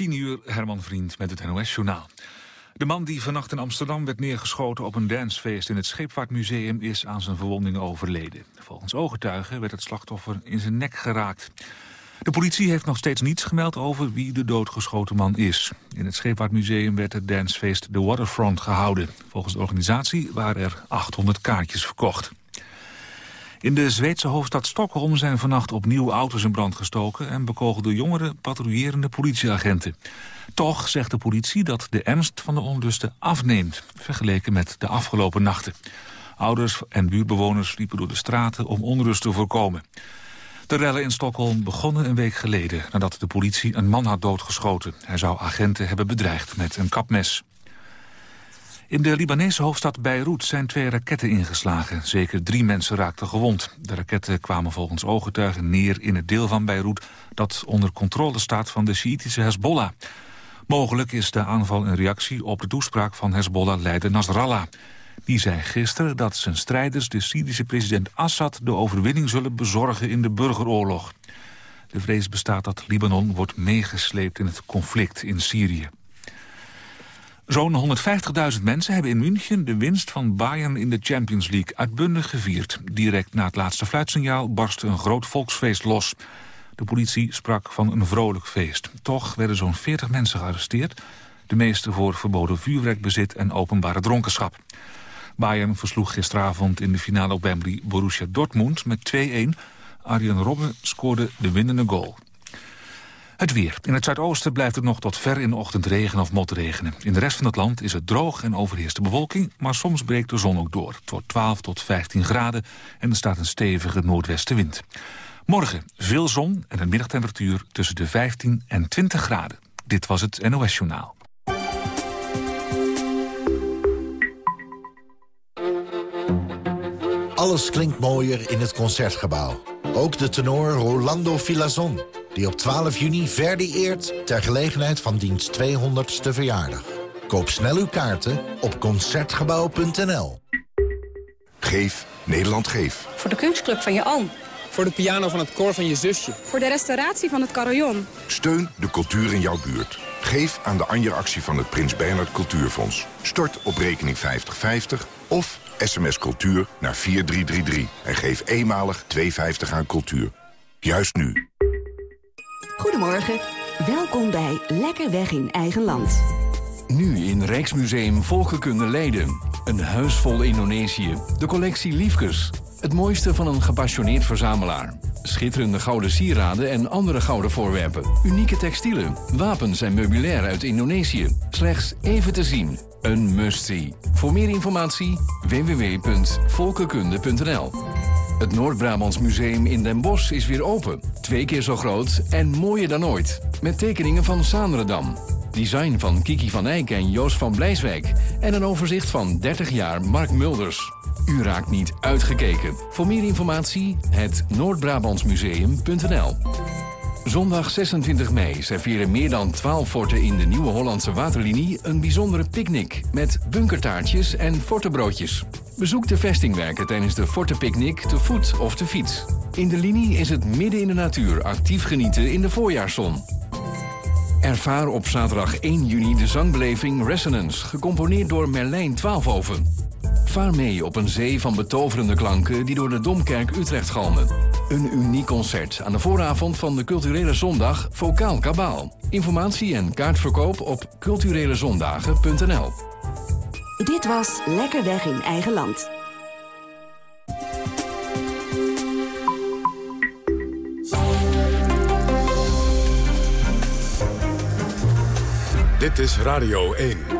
10 uur, Herman Vriend met het NOS-journaal. De man die vannacht in Amsterdam werd neergeschoten op een dancefeest in het Scheepvaartmuseum is aan zijn verwondingen overleden. Volgens ooggetuigen werd het slachtoffer in zijn nek geraakt. De politie heeft nog steeds niets gemeld over wie de doodgeschoten man is. In het Scheepvaartmuseum werd het dancefeest The Waterfront gehouden. Volgens de organisatie waren er 800 kaartjes verkocht. In de Zweedse hoofdstad Stockholm zijn vannacht opnieuw auto's in brand gestoken... en bekogelden jongeren patrouillerende politieagenten. Toch zegt de politie dat de ernst van de onlusten afneemt... vergeleken met de afgelopen nachten. Ouders en buurtbewoners liepen door de straten om onrust te voorkomen. De rellen in Stockholm begonnen een week geleden... nadat de politie een man had doodgeschoten. Hij zou agenten hebben bedreigd met een kapmes. In de Libanese hoofdstad Beirut zijn twee raketten ingeslagen. Zeker drie mensen raakten gewond. De raketten kwamen volgens ooggetuigen neer in het deel van Beirut... dat onder controle staat van de Sjiitische Hezbollah. Mogelijk is de aanval een reactie op de toespraak van Hezbollah-leider Nasrallah. Die zei gisteren dat zijn strijders de Syrische president Assad... de overwinning zullen bezorgen in de burgeroorlog. De vrees bestaat dat Libanon wordt meegesleept in het conflict in Syrië. Zo'n 150.000 mensen hebben in München de winst van Bayern in de Champions League uitbundig gevierd. Direct na het laatste fluitsignaal barstte een groot volksfeest los. De politie sprak van een vrolijk feest. Toch werden zo'n 40 mensen gearresteerd. De meeste voor verboden vuurwerkbezit en openbare dronkenschap. Bayern versloeg gisteravond in de finale op Wembley Borussia Dortmund met 2-1. Arjen Robben scoorde de winnende goal. Het weer. In het zuidoosten blijft het nog tot ver in de ochtend regen of motregenen. In de rest van het land is het droog en overheerst de bewolking... maar soms breekt de zon ook door. Het wordt 12 tot 15 graden en er staat een stevige noordwestenwind. Morgen veel zon en een middagtemperatuur tussen de 15 en 20 graden. Dit was het NOS Journaal. Alles klinkt mooier in het Concertgebouw. Ook de tenor Rolando Filazon die op 12 juni Verdi eert ter gelegenheid van diens 200ste verjaardag. Koop snel uw kaarten op Concertgebouw.nl. Geef Nederland Geef. Voor de kunstclub van je oom. Voor de piano van het koor van je zusje. Voor de restauratie van het carillon. Steun de cultuur in jouw buurt. Geef aan de Anja-actie van het Prins Bernhard Cultuurfonds. Stort op rekening 5050 of sms cultuur naar 4333. En geef eenmalig 2,50 aan cultuur. Juist nu. Goedemorgen. Welkom bij Lekker Weg in Eigen Land. Nu in Rijksmuseum Volkenkunde Leiden. Een huis vol Indonesië. De collectie Liefkes. Het mooiste van een gepassioneerd verzamelaar. Schitterende gouden sieraden en andere gouden voorwerpen. Unieke textielen, wapens en meubilair uit Indonesië. Slechts even te zien. Een must-see. Voor meer informatie www.volkenkunde.nl Het Noord-Brabants Museum in Den Bosch is weer open. Twee keer zo groot en mooier dan ooit. Met tekeningen van Saandredam. Design van Kiki van Eyck en Joost van Blijswijk. En een overzicht van 30 jaar Mark Mulders. U raakt niet uitgekeken. Voor meer informatie het noordbrabantsmuseum.nl Zondag 26 mei serveren meer dan 12 forten in de Nieuwe Hollandse Waterlinie... een bijzondere picknick met bunkertaartjes en fortenbroodjes. Bezoek de vestingwerken tijdens de fortenpicknick te voet of te fiets. In de linie is het midden in de natuur actief genieten in de voorjaarszon. Ervaar op zaterdag 1 juni de zangbeleving Resonance... gecomponeerd door Merlijn Twaalfhoven. Vaar mee op een zee van betoverende klanken die door de Domkerk Utrecht galmen. Een uniek concert aan de vooravond van de Culturele Zondag Vokaal Kabaal. Informatie en kaartverkoop op culturelezondagen.nl Dit was Lekker Weg in Eigen Land. Dit is Radio 1.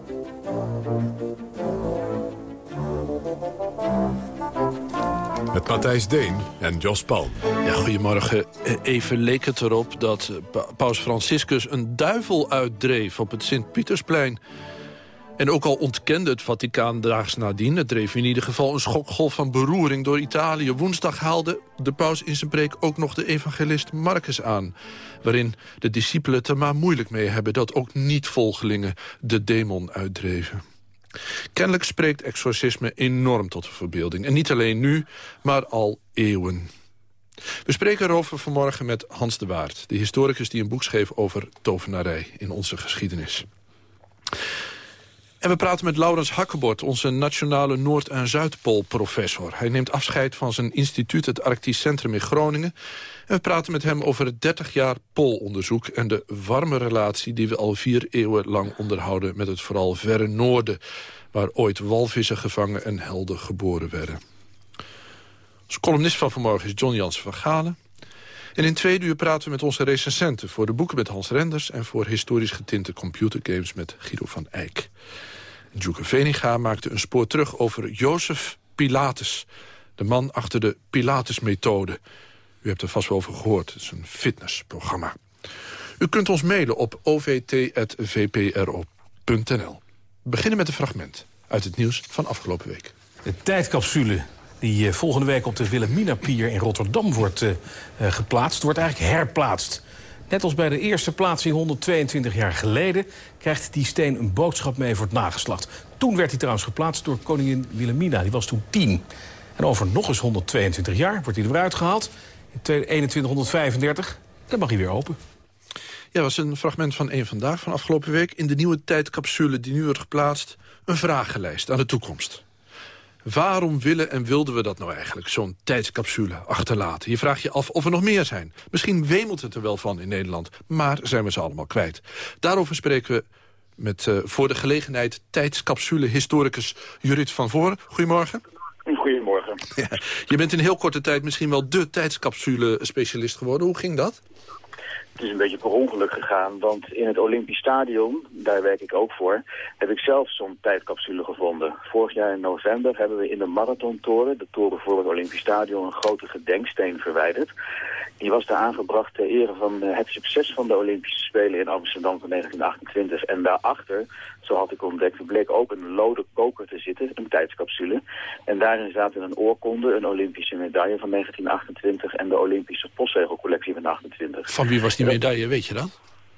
Matthijs Deen en Jos Palm. Ja, goedemorgen. Eh, even leek het erop dat eh, paus Franciscus een duivel uitdreef op het Sint-Pietersplein. En ook al ontkende het Vaticaan daags nadien... het dreef in ieder geval een schokgolf van beroering door Italië. Woensdag haalde de paus in zijn preek ook nog de evangelist Marcus aan... waarin de discipelen het er maar moeilijk mee hebben... dat ook niet-volgelingen de demon uitdreven. Kennelijk spreekt exorcisme enorm tot de verbeelding. En niet alleen nu, maar al eeuwen. We spreken erover vanmorgen met Hans de Waard... de historicus die een boek schreef over tovenarij in onze geschiedenis. En we praten met Laurens Hakkebord, onze nationale Noord- en Zuidpool-professor. Hij neemt afscheid van zijn instituut, het Arctisch Centrum in Groningen. En we praten met hem over het 30 jaar poolonderzoek... en de warme relatie die we al vier eeuwen lang onderhouden... met het vooral verre noorden, waar ooit walvissen gevangen en helden geboren werden. Als columnist van vanmorgen is John Jansen van Galen. En in twee uur praten we met onze recensenten... voor de boeken met Hans Renders... en voor historisch getinte computergames met Guido van Eyck. Djoeke Veninga maakte een spoor terug over Jozef Pilatus. De man achter de Pilatus-methode. U hebt er vast wel over gehoord. Het is een fitnessprogramma. U kunt ons mailen op ovt.vpro.nl. We beginnen met een fragment uit het nieuws van afgelopen week. De tijdcapsule die eh, volgende week op de Wilhelmina-pier in Rotterdam wordt uh, geplaatst... wordt eigenlijk herplaatst. Net als bij de eerste plaatsing 122 jaar geleden... krijgt die steen een boodschap mee voor het nageslacht. Toen werd hij trouwens geplaatst door koningin Wilhelmina. Die was toen 10. En over nog eens 122 jaar wordt hij eruit gehaald. In 2135. Dan mag hij weer open. Ja, was een fragment van één Vandaag van afgelopen week. In de nieuwe tijdcapsule die nu wordt geplaatst... een vragenlijst aan de toekomst. Waarom willen en wilden we dat nou eigenlijk, zo'n tijdscapsule achterlaten? Je vraagt je af of er nog meer zijn. Misschien wemelt het er wel van in Nederland, maar zijn we ze allemaal kwijt. Daarover spreken we met uh, voor de gelegenheid tijdscapsule-historicus Jurit van Voren. Goedemorgen. Goedemorgen. Ja, je bent in heel korte tijd misschien wel de tijdscapsule-specialist geworden. Hoe ging dat? Het is een beetje per ongeluk gegaan, want in het Olympisch Stadion, daar werk ik ook voor, heb ik zelf zo'n tijdcapsule gevonden. Vorig jaar in november hebben we in de Marathontoren, de toren voor het Olympisch Stadion, een grote gedenksteen verwijderd. Die was daar aangebracht ter ere van het succes van de Olympische Spelen in Amsterdam van 1928. En daarachter, zo had ik ontdekt, bleek ook een lode koker te zitten, een tijdscapsule. En daarin zaten een oorkonde, een Olympische medaille van 1928 en de Olympische postzegelcollectie van 1928. Van wie was die medaille, weet je dan?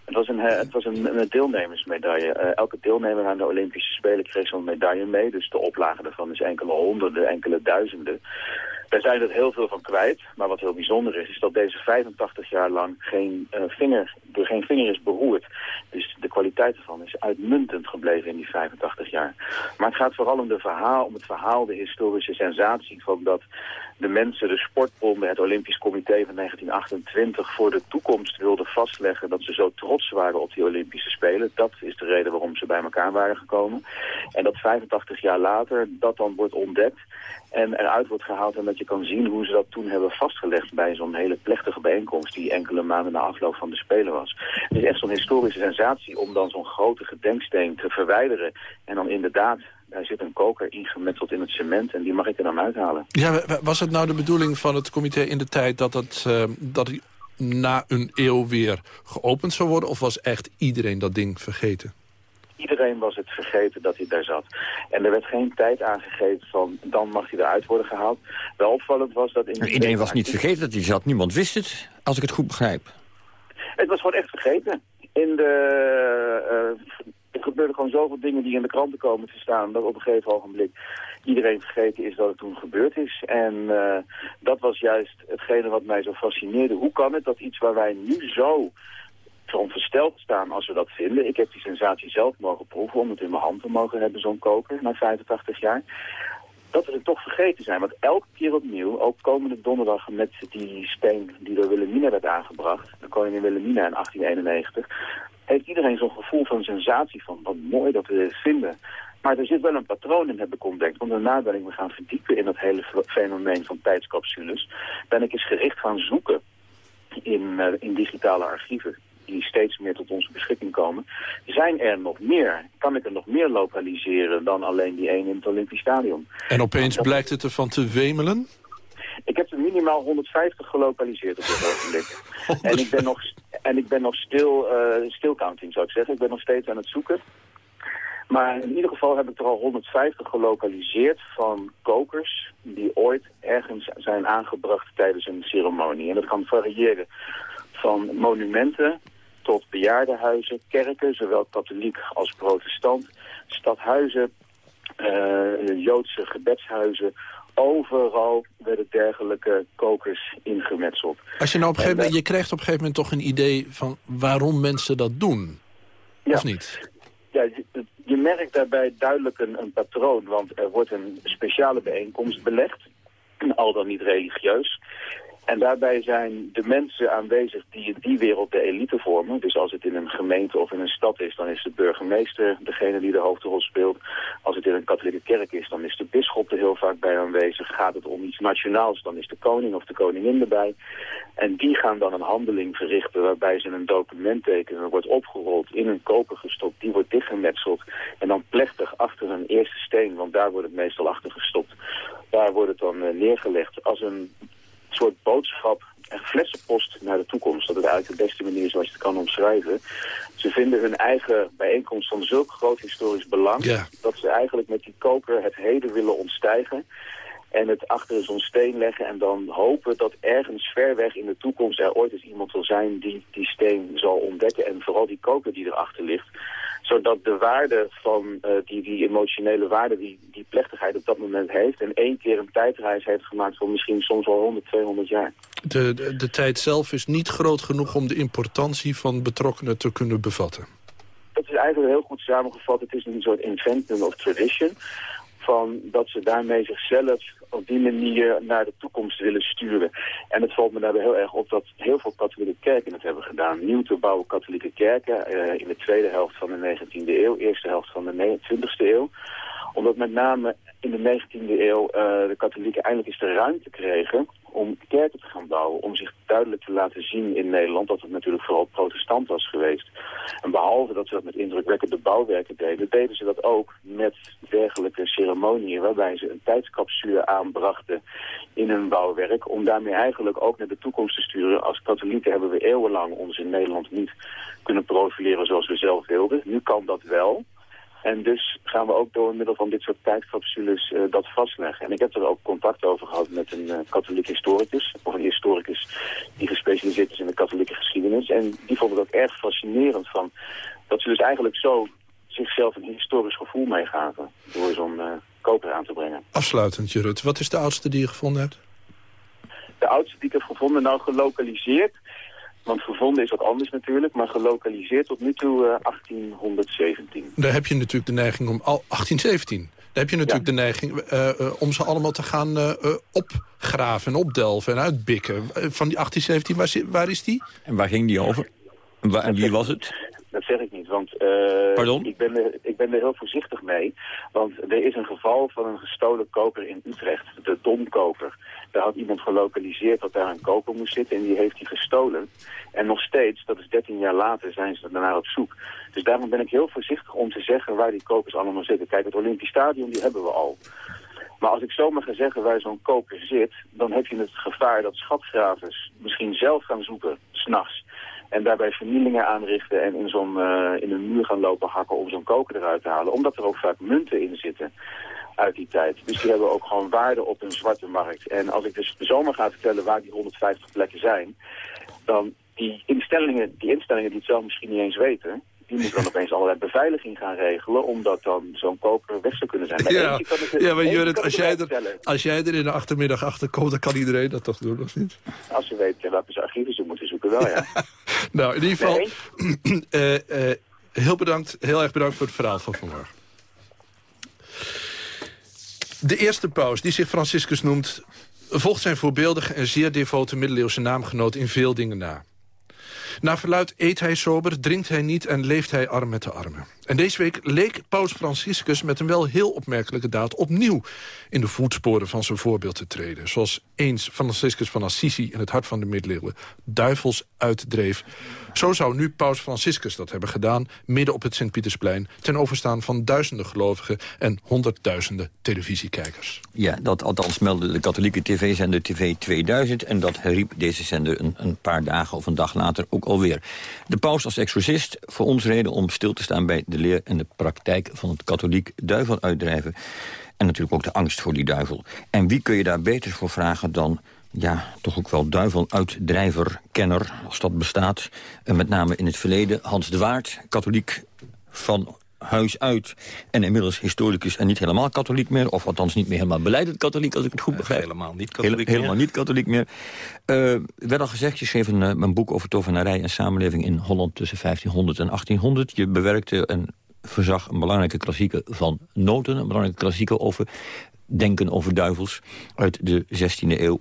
Het was een, het was een, een deelnemersmedaille. Uh, elke deelnemer aan de Olympische Spelen kreeg zo'n medaille mee. Dus de oplage daarvan is enkele honderden, enkele duizenden. Daar zijn er heel veel van kwijt. Maar wat heel bijzonder is, is dat deze 85 jaar lang geen, uh, vinger, er geen vinger is beroerd. Dus de kwaliteit ervan is uitmuntend gebleven in die 85 jaar. Maar het gaat vooral om, de verhaal, om het verhaal, de historische sensatie van dat de mensen, de sportbonden, het Olympisch Comité van 1928 voor de toekomst wilden vastleggen dat ze zo trots waren op die Olympische Spelen. Dat is de reden waarom ze bij elkaar waren gekomen. En dat 85 jaar later dat dan wordt ontdekt en eruit wordt gehaald en dat je kan zien hoe ze dat toen hebben vastgelegd bij zo'n hele plechtige bijeenkomst die enkele maanden na afloop van de Spelen was. Het is echt zo'n historische sensatie om dan zo'n grote gedenksteen te verwijderen en dan inderdaad daar zit een koker ingemetseld in het cement en die mag ik er dan uithalen. Ja, was het nou de bedoeling van het comité in de tijd dat, het, uh, dat die na een eeuw weer geopend zou worden? Of was echt iedereen dat ding vergeten? Iedereen was het vergeten dat hij daar zat. En er werd geen tijd aangegeven van dan mag hij eruit worden gehaald. Wel opvallend was dat... In iedereen was niet vergeten dat hij zat. Niemand wist het, als ik het goed begrijp. Het was gewoon echt vergeten. In de, uh, gebeurden gewoon zoveel dingen die in de kranten komen te staan... dat op een gegeven ogenblik iedereen vergeten is dat het toen gebeurd is. En uh, dat was juist hetgene wat mij zo fascineerde. Hoe kan het dat iets waar wij nu zo van versteld staan als we dat vinden. Ik heb die sensatie zelf mogen proeven om het in mijn hand te mogen hebben, zo'n koker, na 85 jaar. Dat we het toch vergeten zijn. Want elke keer opnieuw, ook komende donderdag met die steen die door Wilhelmina werd aangebracht, de koningin Wilhelmina in 1891, heeft iedereen zo'n gevoel van sensatie van wat mooi dat we dit vinden. Maar er zit wel een patroon in, heb ik ontdekt. Want daarna ben ik me gaan verdiepen in dat hele fenomeen van tijdscapsules. Ben ik eens gericht gaan zoeken in, uh, in digitale archieven die steeds meer tot onze beschikking komen. Zijn er nog meer? Kan ik er nog meer lokaliseren dan alleen die één in het Olympisch Stadion? En opeens blijkt het ervan te wemelen? Ik heb er minimaal 150 gelokaliseerd op dit ogenblik. En ik ben nog, en ik ben nog stil, uh, still counting, zou ik zeggen. Ik ben nog steeds aan het zoeken. Maar in ieder geval heb ik er al 150 gelokaliseerd van kokers die ooit ergens zijn aangebracht tijdens een ceremonie. En dat kan variëren van monumenten tot bejaardenhuizen, kerken, zowel katholiek als protestant, stadhuizen, uh, Joodse gebedshuizen. Overal werden dergelijke kokers ingemetseld. Als je nou op een gegeven moment, je krijgt op een gegeven moment toch een idee van waarom mensen dat doen, ja. of niet? Ja, je, je merkt daarbij duidelijk een, een patroon, want er wordt een speciale bijeenkomst belegd, al dan niet religieus. En daarbij zijn de mensen aanwezig die in die wereld de elite vormen. Dus als het in een gemeente of in een stad is, dan is de burgemeester degene die de hoofdrol speelt. Als het in een katholieke kerk is, dan is de bisschop er heel vaak bij aanwezig. Gaat het om iets nationaals, dan is de koning of de koningin erbij. En die gaan dan een handeling verrichten waarbij ze een document tekenen. Dat wordt opgerold, in een koper gestopt, die wordt dichtgemetseld. En dan plechtig achter een eerste steen, want daar wordt het meestal achter gestopt. Daar wordt het dan uh, neergelegd als een soort boodschap en flessenpost naar de toekomst. Dat is eigenlijk de beste manier zoals je het kan omschrijven. Ze vinden hun eigen bijeenkomst van zulk groot historisch belang... Ja. dat ze eigenlijk met die koker het heden willen ontstijgen... en het achter zo'n steen leggen en dan hopen dat ergens ver weg in de toekomst... er ooit eens iemand zal zijn die die steen zal ontdekken... en vooral die koker die erachter ligt zodat de waarde van uh, die, die emotionele waarde die die plechtigheid op dat moment heeft... en één keer een tijdreis heeft gemaakt voor misschien soms wel 100, 200 jaar. De, de, de tijd zelf is niet groot genoeg om de importantie van betrokkenen te kunnen bevatten. Dat is eigenlijk heel goed samengevat. Het is een soort invention of tradition van dat ze daarmee zichzelf op die manier naar de toekomst willen sturen. En het valt me daarbij heel erg op dat heel veel katholieke kerken het hebben gedaan. Nieuw te bouwen katholieke kerken uh, in de tweede helft van de 19e eeuw, eerste helft van de 20e eeuw. Omdat met name in de 19e eeuw uh, de katholieken eindelijk eens de ruimte kregen om kerken te gaan bouwen. Om zich duidelijk te laten zien in Nederland dat het natuurlijk vooral protestant was geweest. En behalve dat ze dat met indrukwekkende bouwwerken deden, deden ze dat ook met dergelijke ceremonieën waarbij ze een tijdscapsule aanbrachten in hun bouwwerk. Om daarmee eigenlijk ook naar de toekomst te sturen. Als katholieken hebben we eeuwenlang ons in Nederland niet kunnen profileren zoals we zelf wilden. Nu kan dat wel. En dus gaan we ook door middel van dit soort tijdcapsules uh, dat vastleggen. En ik heb er ook contact over gehad met een uh, katholiek historicus, of een historicus die gespecialiseerd is in de katholieke geschiedenis. En die vond het ook erg fascinerend van dat ze dus eigenlijk zo zichzelf een historisch gevoel meegaven door zo'n uh, koper aan te brengen. Afsluitend, Jurut, wat is de oudste die je gevonden hebt? De oudste die ik heb gevonden, nou gelokaliseerd, want gevonden is wat anders natuurlijk, maar gelokaliseerd tot nu toe uh, 1817. Daar heb je natuurlijk de neiging om... Al 1817? Daar heb je natuurlijk ja. de neiging uh, uh, om ze allemaal te gaan uh, opgraven en opdelven en uitbikken. van die 1817, waar, waar, is die? En waar ging die over? En, waar, en wie was het? Dat zeg ik niet, want uh, ik, ben er, ik ben er heel voorzichtig mee. Want er is een geval van een gestolen koper in Utrecht, de Domkoper. Daar had iemand gelokaliseerd dat daar een koper moest zitten en die heeft hij gestolen. En nog steeds, dat is 13 jaar later, zijn ze daarnaar op zoek. Dus daarom ben ik heel voorzichtig om te zeggen waar die kopers allemaal zitten. Kijk, het Olympisch Stadion, die hebben we al. Maar als ik zomaar ga zeggen waar zo'n koper zit, dan heb je het gevaar dat schatgravers misschien zelf gaan zoeken, s'nachts. En daarbij vernielingen aanrichten en in, zo'n uh, in een muur gaan lopen hakken om zo'n koker eruit te halen. Omdat er ook vaak munten in zitten uit die tijd. Dus die hebben ook gewoon waarde op een zwarte markt. En als ik dus zomaar ga vertellen waar die 150 plekken zijn, dan die instellingen, die instellingen die het zelf misschien niet eens weten, die moeten dan opeens allerlei beveiliging gaan regelen, omdat dan zo'n koper weg zou kunnen zijn. Maar ja, kan het, ja, maar Jurrit, als, jij er, als jij er in de achtermiddag achter komt, dan kan iedereen dat toch doen, of niet? Als ze weten welke ze archieven ze moeten zoeken, wel ja. nou, in ieder geval, nee. uh, uh, heel bedankt, heel erg bedankt voor het verhaal van vanmorgen. De eerste paus, die zich Franciscus noemt... volgt zijn voorbeeldige en zeer devote middeleeuwse naamgenoot in veel dingen na. Naar verluid eet hij sober, drinkt hij niet en leeft hij arm met de armen. En deze week leek paus Franciscus met een wel heel opmerkelijke daad... opnieuw in de voetsporen van zijn voorbeeld te treden. Zoals eens Franciscus van Assisi in het hart van de middeleeuwen... duivels uitdreef Zo zou nu paus Franciscus dat hebben gedaan... midden op het Sint-Pietersplein... ten overstaan van duizenden gelovigen en honderdduizenden televisiekijkers. Ja, dat althans meldde de katholieke tv-zender TV 2000... en dat herriep deze zender een, een paar dagen of een dag later ook alweer. De paus als exorcist voor ons reden om stil te staan... bij de leer en de praktijk van het katholiek duivel uitdrijven. En natuurlijk ook de angst voor die duivel. En wie kun je daar beter voor vragen dan ja, toch ook wel duiveluitdrijver, kenner, als dat bestaat. En met name in het verleden Hans de Waard, katholiek van huis uit. En inmiddels historicus en niet helemaal katholiek meer. Of althans niet meer helemaal beleidend katholiek, als ik het goed begrijp. helemaal niet katholiek Heel, Helemaal niet katholiek meer. Uh, werd al gezegd, je schreef een, uh, een boek over tovenarij en samenleving in Holland tussen 1500 en 1800. Je bewerkte en verzag een belangrijke klassieke van Noten. Een belangrijke klassieke over denken over duivels uit de 16e eeuw.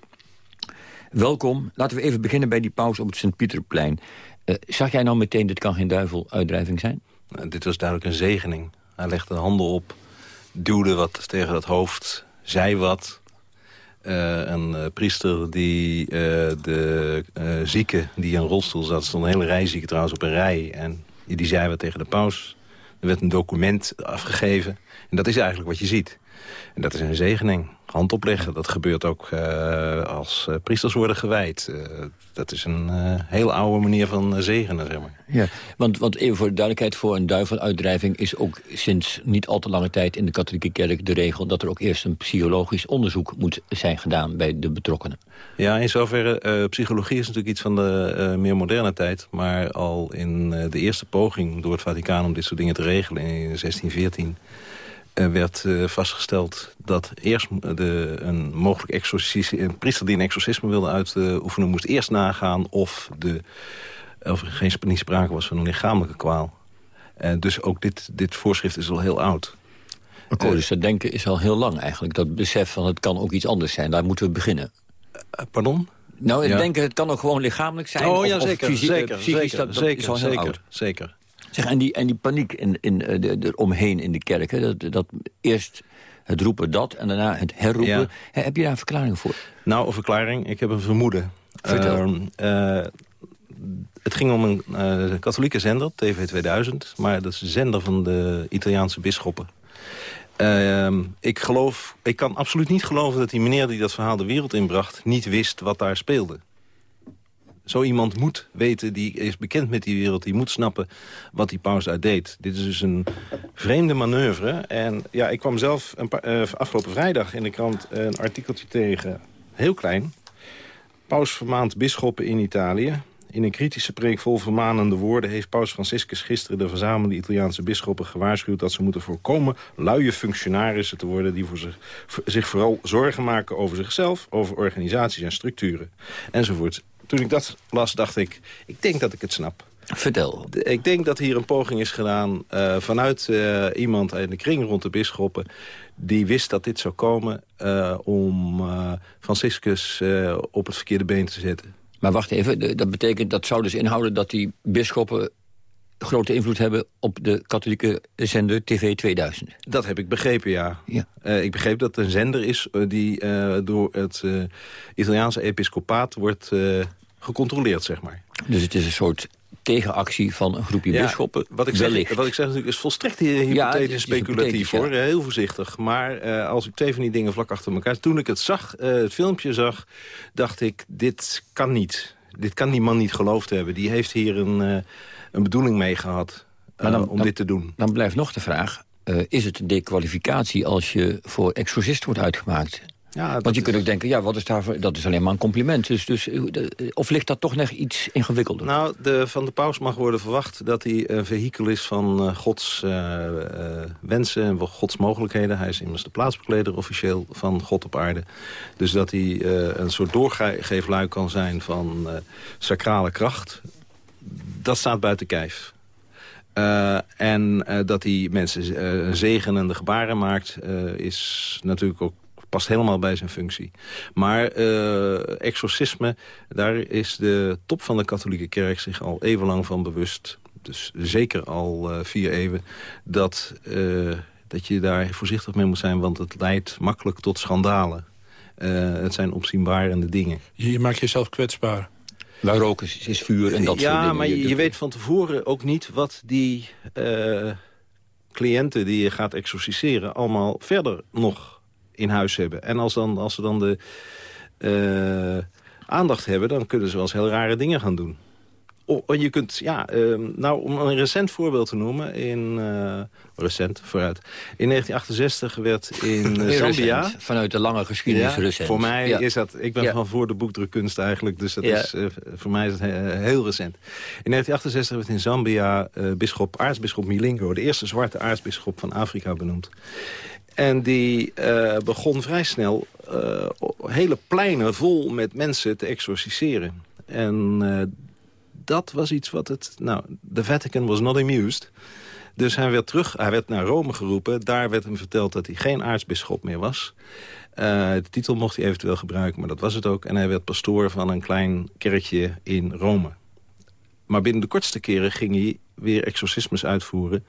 Welkom. Laten we even beginnen bij die pauze op het Sint-Pieterplein. Uh, zag jij nou meteen, dit kan geen duiveluitdrijving zijn? Nou, dit was duidelijk een zegening. Hij legde de handen op, duwde wat tegen dat hoofd, zei wat. Uh, een uh, priester die de zieke die in een rolstoel zat... stond een hele rij zieken trouwens op een rij. En die zei wat tegen de paus. Er werd een document afgegeven. En dat is eigenlijk wat je ziet. En dat is een zegening. Hand opleggen, dat gebeurt ook uh, als uh, priesters worden gewijd. Uh, dat is een heel oude manier van zegenen, zeg maar. Ja, want, want even voor de duidelijkheid... voor een duiveluitdrijving is ook sinds niet al te lange tijd... in de katholieke kerk de regel dat er ook eerst een psychologisch onderzoek moet zijn gedaan... bij de betrokkenen. Ja, in zoverre, psychologie is natuurlijk iets van de meer moderne tijd... maar al in de eerste poging door het Vaticaan om dit soort dingen te regelen in 1614 er werd uh, vastgesteld dat eerst de, een mogelijk exorcisme, een priester die een exorcisme wilde uitoefenen, moest eerst nagaan of, de, of er geen niet sprake was van een lichamelijke kwaal. Uh, dus ook dit, dit voorschrift is al heel oud. Uh, dus dat denken is al heel lang eigenlijk. Dat besef van het kan ook iets anders zijn. Daar moeten we beginnen. pardon? Nou, ik ja. denk het kan ook gewoon lichamelijk zijn. Oh ja, of, zeker. Of zeker, psychisch, zeker, dat, dat zeker, is al heel zeker, oud. zeker. Zeg, en, die, en die paniek in, in, de, de, omheen in de kerk, hè, dat, dat eerst het roepen dat en daarna het herroepen. Ja. Heb je daar een verklaring voor? Nou, een verklaring. Ik heb een vermoeden. Vertel. Uh, uh, het ging om een uh, katholieke zender, TV 2000. Maar dat is de zender van de Italiaanse bisschoppen. ik, geloof, ik kan absoluut niet geloven dat die meneer die dat verhaal de wereld inbracht... niet wist wat daar speelde zo iemand moet weten, die is bekend met die wereld... die moet snappen wat die paus daar deed. Dit is dus een vreemde manoeuvre. En ja, ik kwam zelf een paar, uh, afgelopen vrijdag in de krant een artikeltje tegen. Heel klein. Paus vermaant bisschoppen in Italië. In een kritische preek vol vermanende woorden... heeft paus Franciscus gisteren de verzamelde Italiaanse bisschoppen gewaarschuwd... dat ze moeten voorkomen luie functionarissen te worden... die voor zich, zich vooral zorgen maken over zichzelf, over organisaties en structuren. Enzovoort toen ik dat las, dacht ik, ik denk dat ik het snap. Vertel. Ik denk dat hier een poging is gedaan uh, vanuit uh, iemand in de kring rond de bisschoppen... die wist dat dit zou komen uh, om Franciscus op het verkeerde been te zetten. Maar wacht even, dat betekent dat zou dus inhouden dat die bisschoppen grote invloed hebben op de katholieke zender TV 2000. Dat heb ik begrepen, ja. ja. Uh, ik begreep dat het een zender is die uh, door het Italiaanse episcopaat wordt gecontroleerd, zeg maar. Dus het is een soort tegenactie van een groepje ja, bisschoppen. Wat ik, zeg, wat ik zeg natuurlijk is volstrekt hypothetisch ja, speculatief, hoor. Heel voorzichtig. Maar uh, als ik twee van die dingen vlak achter elkaar... Toen ik het zag, uh, het filmpje zag, dacht ik, dit kan niet. Dit kan die man niet geloofd hebben. Die heeft hier een, uh, een bedoeling mee gehad dan, om dan, dit te doen. Dan blijft nog de vraag... is het een dekwalificatie als je voor exorcist wordt uitgemaakt? Ja, Want je is... kunt ook denken, ja, wat is daarvoor, dat is alleen maar een compliment. Dus, dus, of ligt dat toch nog iets ingewikkelder? Nou, de, van de paus mag worden verwacht dat hij een vehikel is van uh, Gods uh, wensen en Gods mogelijkheden. Hij is immers de plaatsbekleder officieel van God op aarde. Dus dat hij een soort doorgeefluik kan zijn van sacrale kracht. Dat staat buiten kijf. Uh, en uh, dat hij mensen uh, zegenende gebaren maakt... is natuurlijk ook past helemaal bij zijn functie. Maar uh, exorcisme, daar is de top van de katholieke kerk zich al eeuwenlang van bewust. Dus zeker al uh, vier eeuwen. Dat, uh, dat je daar voorzichtig mee moet zijn, want het leidt makkelijk tot schandalen. het zijn opzienbarende dingen. Je, je maakt jezelf kwetsbaar. Waar roken is, is vuur en dat ja, soort dingen. maar je, je weet van tevoren ook niet wat die uh, cliënten die je gaat exorciseren... allemaal verder nog in huis hebben. En als, dan, als ze dan de uh, aandacht hebben... dan kunnen ze wel eens heel rare dingen gaan doen. Oh, je kunt, ja, uh, nou, om een recent voorbeeld te noemen, in, uh, recent, vooruit. In 1968 werd in uh, Zambia... Recent, vanuit de lange geschiedenis ja, recent. Voor mij ja. is dat, ik ben Ja. van voor de boekdrukkunst eigenlijk, dus dat is, voor mij is het he- heel recent. In 1968 werd in Zambia bisschop, aartsbisschop Milingo, de eerste zwarte aartsbisschop van Afrika benoemd. En die uh, begon vrij snel uh, hele pleinen vol met mensen te exorciseren. En uh, dat was iets wat het... Nou, de Vatican was not amused. Dus hij werd terug, hij werd naar Rome geroepen. Daar werd hem verteld dat hij geen aartsbisschop meer was. De titel mocht hij eventueel gebruiken, maar dat was het ook. En hij werd pastoor van een klein kerkje in Rome. Maar binnen de kortste keren ging hij weer exorcismes uitvoeren.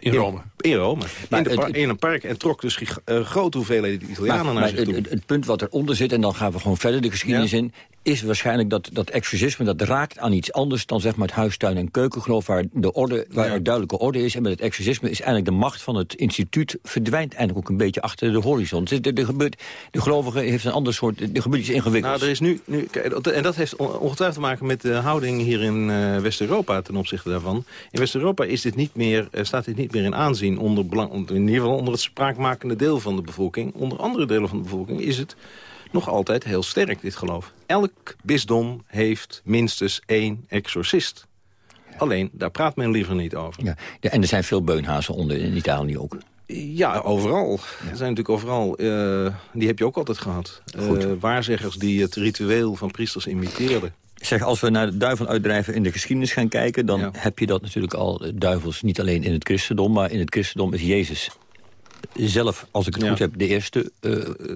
In Rome. In Rome. Maar In, de het- par- in een park. En trok dus uh, grote hoeveelheden Italianen Maar, naar maar zich het, toe. het, het punt wat eronder zit, en dan gaan we gewoon verder de geschiedenis Ja. in... is waarschijnlijk dat, dat exorcisme dat raakt aan iets anders... dan zeg maar het huistuin- en keukengeloof waar, de orde, waar er duidelijke orde is. En met het exorcisme is eigenlijk de macht van het instituut... verdwijnt eigenlijk ook een beetje achter de horizon. Er, er gebeurt, de gelovige heeft een ander soort... er gebeurt iets ingewikkelds. Nou, er is nu, nu en dat heeft on- ongetwijfeld te maken met de houding hier in eh, West-Europa ten opzichte daarvan. In West-Europa is dit niet meer, eh, staat dit niet meer in aanzien onder, belang, onder- in ieder geval onder het spraakmakende deel van de bevolking. Onder andere delen van de bevolking is het nog altijd heel sterk, dit geloof. Elk bisdom heeft minstens één exorcist. Alleen, daar praat men liever niet over. Ja. Ja, en er zijn veel beunhazen onder in Italië ook. Ja, overal. Er zijn natuurlijk overal. eh, die heb je ook altijd gehad. Eh, waarzeggers die het ritueel van priesters imiteerden. Zeg, als we naar de duivel uitdrijven in de geschiedenis gaan kijken... dan Ja. heb je dat natuurlijk al, eh, duivels, niet alleen in het christendom... maar in het christendom is Jezus zelf, als ik het Ja. goed heb... de eerste eh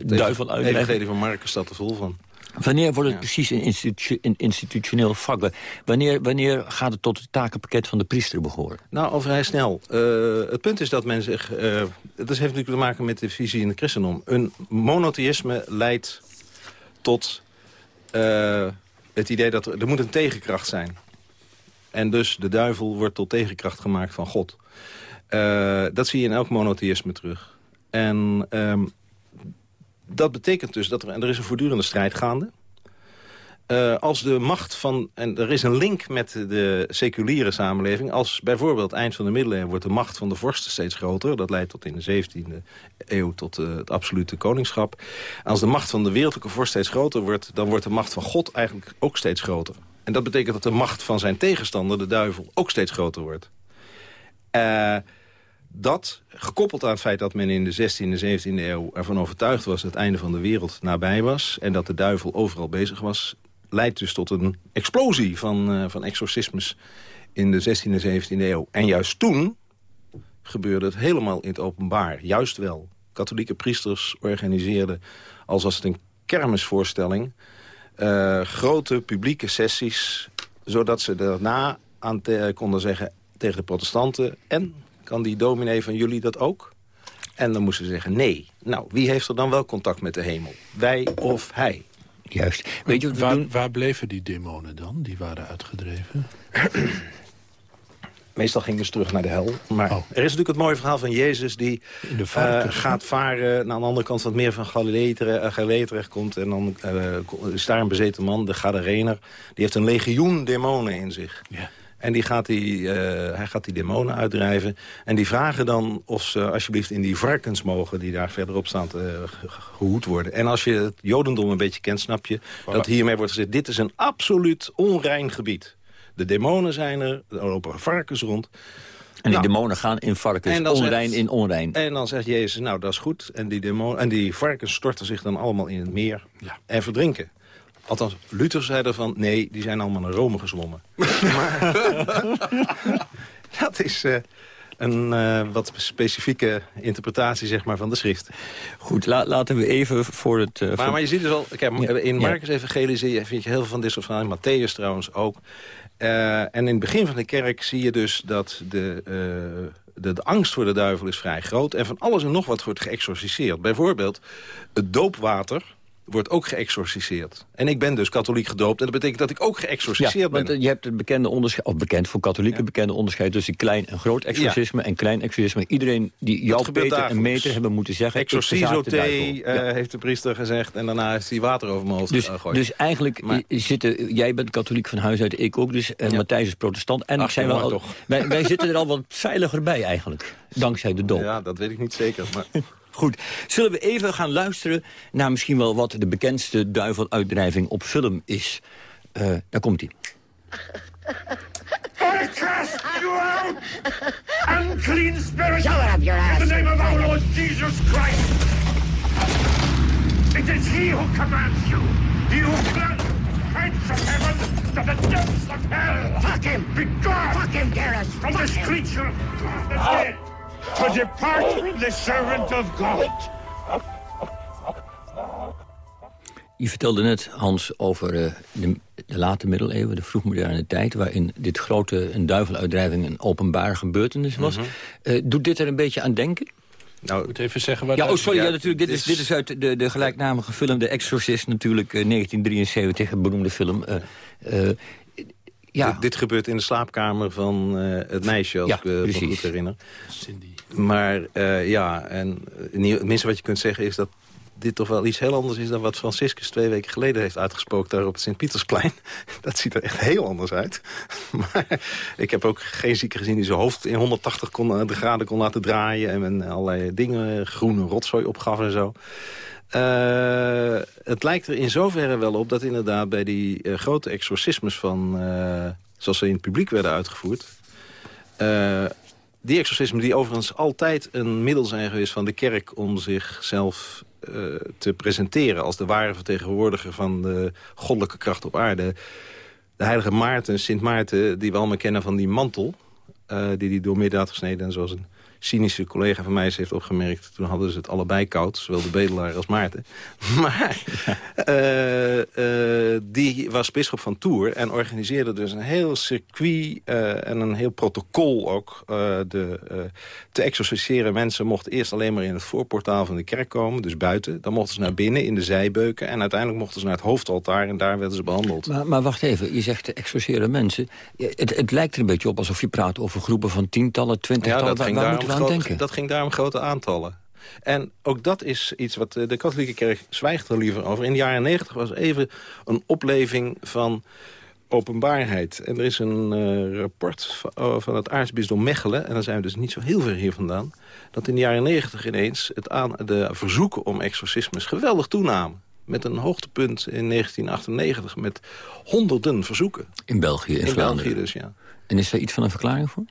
duivel De uitdrijven. evangelie van Marcus staat er vol van. Wanneer wordt het Ja. precies een, institu- een institutioneel vak? Wanneer, wanneer gaat het tot het takenpakket van de priester behoren? Nou, al vrij snel. Eh, het punt is dat men zich... eh dat heeft natuurlijk te maken met de visie in het christendom. Een monotheïsme leidt tot het idee dat er, er moet een tegenkracht zijn. En dus de duivel wordt tot tegenkracht gemaakt van God. Eh, dat zie je in elk monotheïsme terug. En ehm, dat betekent dus dat er, en er is een voortdurende strijd gaande. Eh, als de macht van... En er is een link met de seculiere samenleving. Als bijvoorbeeld eind van de middeleeuwen wordt de macht van de vorsten steeds groter. Dat leidt tot in de 17e eeuw tot eh, het absolute koningschap. Als de macht van de wereldlijke vorst steeds groter wordt... dan wordt de macht van God eigenlijk ook steeds groter. En dat betekent dat de macht van zijn tegenstander, de duivel, ook steeds groter wordt. Eh, dat, gekoppeld aan het feit dat men in de 16e en 17e eeuw ervan overtuigd was... dat het einde van de wereld nabij was en dat de duivel overal bezig was... leidt dus tot een explosie van, eh, van exorcismes in de 16e en 17e eeuw. En juist toen gebeurde het helemaal in het openbaar. Juist wel. Katholieke priesters organiseerden, als was het een kermisvoorstelling... eh, grote publieke sessies, zodat ze daarna aan te- konden zeggen tegen de protestanten... en kan die dominee van jullie dat ook? En dan moesten ze zeggen nee. Nou, wie heeft er dan wel contact met de hemel? Wij of hij? Juist. Weet je wat we Waar, doen? waar bleven die demonen dan? Die waren uitgedreven? Meestal gingen ze terug naar de hel. Maar Oh. er is natuurlijk het mooie verhaal van Jezus... die de eh, gaat varen naar de andere kant van het meer van Galilee tere- eh, Galilee terechtkomt. En dan eh, is daar een bezeten man, de Gadarener. Die heeft een legioen demonen in zich. Ja. En die gaat die, eh, hij gaat die demonen uitdrijven. En die vragen dan of ze alsjeblieft in die varkens mogen... die daar verderop staan te, ge- gehoed worden. En als je het jodendom een beetje kent, snap je... dat hiermee wordt gezegd... dit is een absoluut onrein gebied. De demonen zijn er, er lopen varkens rond. En die Nou, demonen gaan in varkens, onrein zegt- in onrein. En dan zegt Jezus, nou dat is goed. En die, demonen, en die varkens storten zich dan allemaal in het meer en verdrinken. Althans, Luther zei ervan, nee, die zijn allemaal naar Rome gezwommen. maar dat is eh, een eh, wat specifieke interpretatie zeg maar, van de schrift. Goed, la- laten we even voor het... eh, Maar, voor- maar je ziet dus al, kijk, Ja, in ja. Marcus Evangelie zie je, vind je heel veel van dit soort verhalen. Matthäus trouwens ook. Eh, en in het begin van de kerk zie je dus dat de, eh, de, de angst voor de duivel is vrij groot. En van alles en nog wat wordt geëxorciseerd. Bijvoorbeeld het doopwater wordt ook geëxorciseerd. En ik ben dus katholiek gedoopt. En dat betekent dat ik ook geëxorciseerd want ben. eh, je hebt het bekende onderscheid, of bekend voor katholieken bekende onderscheid tussen klein en groot exorcisme en klein exorcisme. Iedereen die jou gebeurt Peter en meter hebben moeten zeggen. Exorciso thee, eh, heeft de priester gezegd. En daarna heeft hij water over mijn hoofd Dus, gegooid. dus eigenlijk Maar- eh, zitten, jij bent katholiek van huis uit, ik ook dus. En Matthijs is protestant. En Ach, zijn we mooi al, toch. wij, wij zitten er al wat veiliger bij eigenlijk. Dankzij de doop. Ja, dat weet ik niet zeker. Maar... Goed, zullen we even gaan luisteren naar misschien wel wat de bekendste duiveluitdrijving op film is. Eh, daar komt hij. I cast you out! Unclean spirit! Shut up, your ass. In the name of our Lord Jesus Christ! It is He who commands you! He who plunged heights of heaven to the depths of hell! Fuck him! Be gone! Fuck him, Garrus! From Fuck this him. creature of the dead! To depart from the servant of God! Je vertelde net, Hans, over eh, de, de late middeleeuwen, de vroegmoderne tijd... waarin dit grote een duiveluitdrijving een openbare gebeurtenis was. Eh, doet dit er een beetje aan denken? Nou, Ik moet even zeggen... Waar Ja, oh, sorry, ja, ja, natuurlijk. Dit is, dit is uit de, de gelijknamige film De Exorcist, natuurlijk, eh, 1973, een beroemde film. Eh, eh, ja, Dit, dit gebeurt in de slaapkamer van eh, het meisje, als Ja, ik me goed herinner. Maar eh, ja, en het minste wat je kunt zeggen is dat dit toch wel iets heel anders is... dan wat Franciscus twee weken geleden heeft uitgesproken daar op het Sint-Pietersplein. Dat ziet er echt heel anders uit. Maar ik heb ook geen zieke gezien die zijn hoofd in 180 kon, de graden kon laten draaien... en, allerlei dingen, groene rotzooi opgaf en zo. Eh, het lijkt er in zoverre wel op dat inderdaad bij die eh, grote exorcismes van... zoals ze in het publiek werden uitgevoerd... die exorcismen die overigens altijd een middel zijn geweest van de kerk... om zichzelf eh, te presenteren als de ware vertegenwoordiger van de goddelijke kracht op aarde. De heilige Maarten, Sint Maarten, die we allemaal kennen van die mantel... eh, die hij door midden had gesneden en zoals een cynische collega van mij eens heeft opgemerkt... toen hadden ze het allebei koud, zowel de bedelaar als Maarten. Maar eh, eh, die was bisschop van Tours en organiseerde dus een heel circuit... eh, en een heel protocol ook. de, te exorciseren mensen mochten eerst alleen maar in het voorportaal van de kerk komen... dus buiten. Dan mochten ze naar binnen in de zijbeuken... en uiteindelijk mochten ze naar het hoofdaltaar en daar werden ze behandeld. maar, maar wacht even, je zegt te exorceren mensen. Het, het lijkt er een beetje op alsof je praat over groepen van tientallen, twintigtallen. Ja, dat ging, daar denken? dat ging daar om grote aantallen. En ook dat is iets wat eh, de katholieke kerk zwijgt er liever over. In de jaren negentig was even een opleving van openbaarheid. En er is een eh, rapport van, oh, van het aartsbisdom Mechelen... en daar zijn we dus niet zo heel ver hier vandaan... dat in de jaren negentig ineens het aan, de verzoeken om exorcismes geweldig toenamen. Met een hoogtepunt in 1998 met honderden verzoeken. In België, in, In. België dus, ja. En is daar iets van een verklaring voor?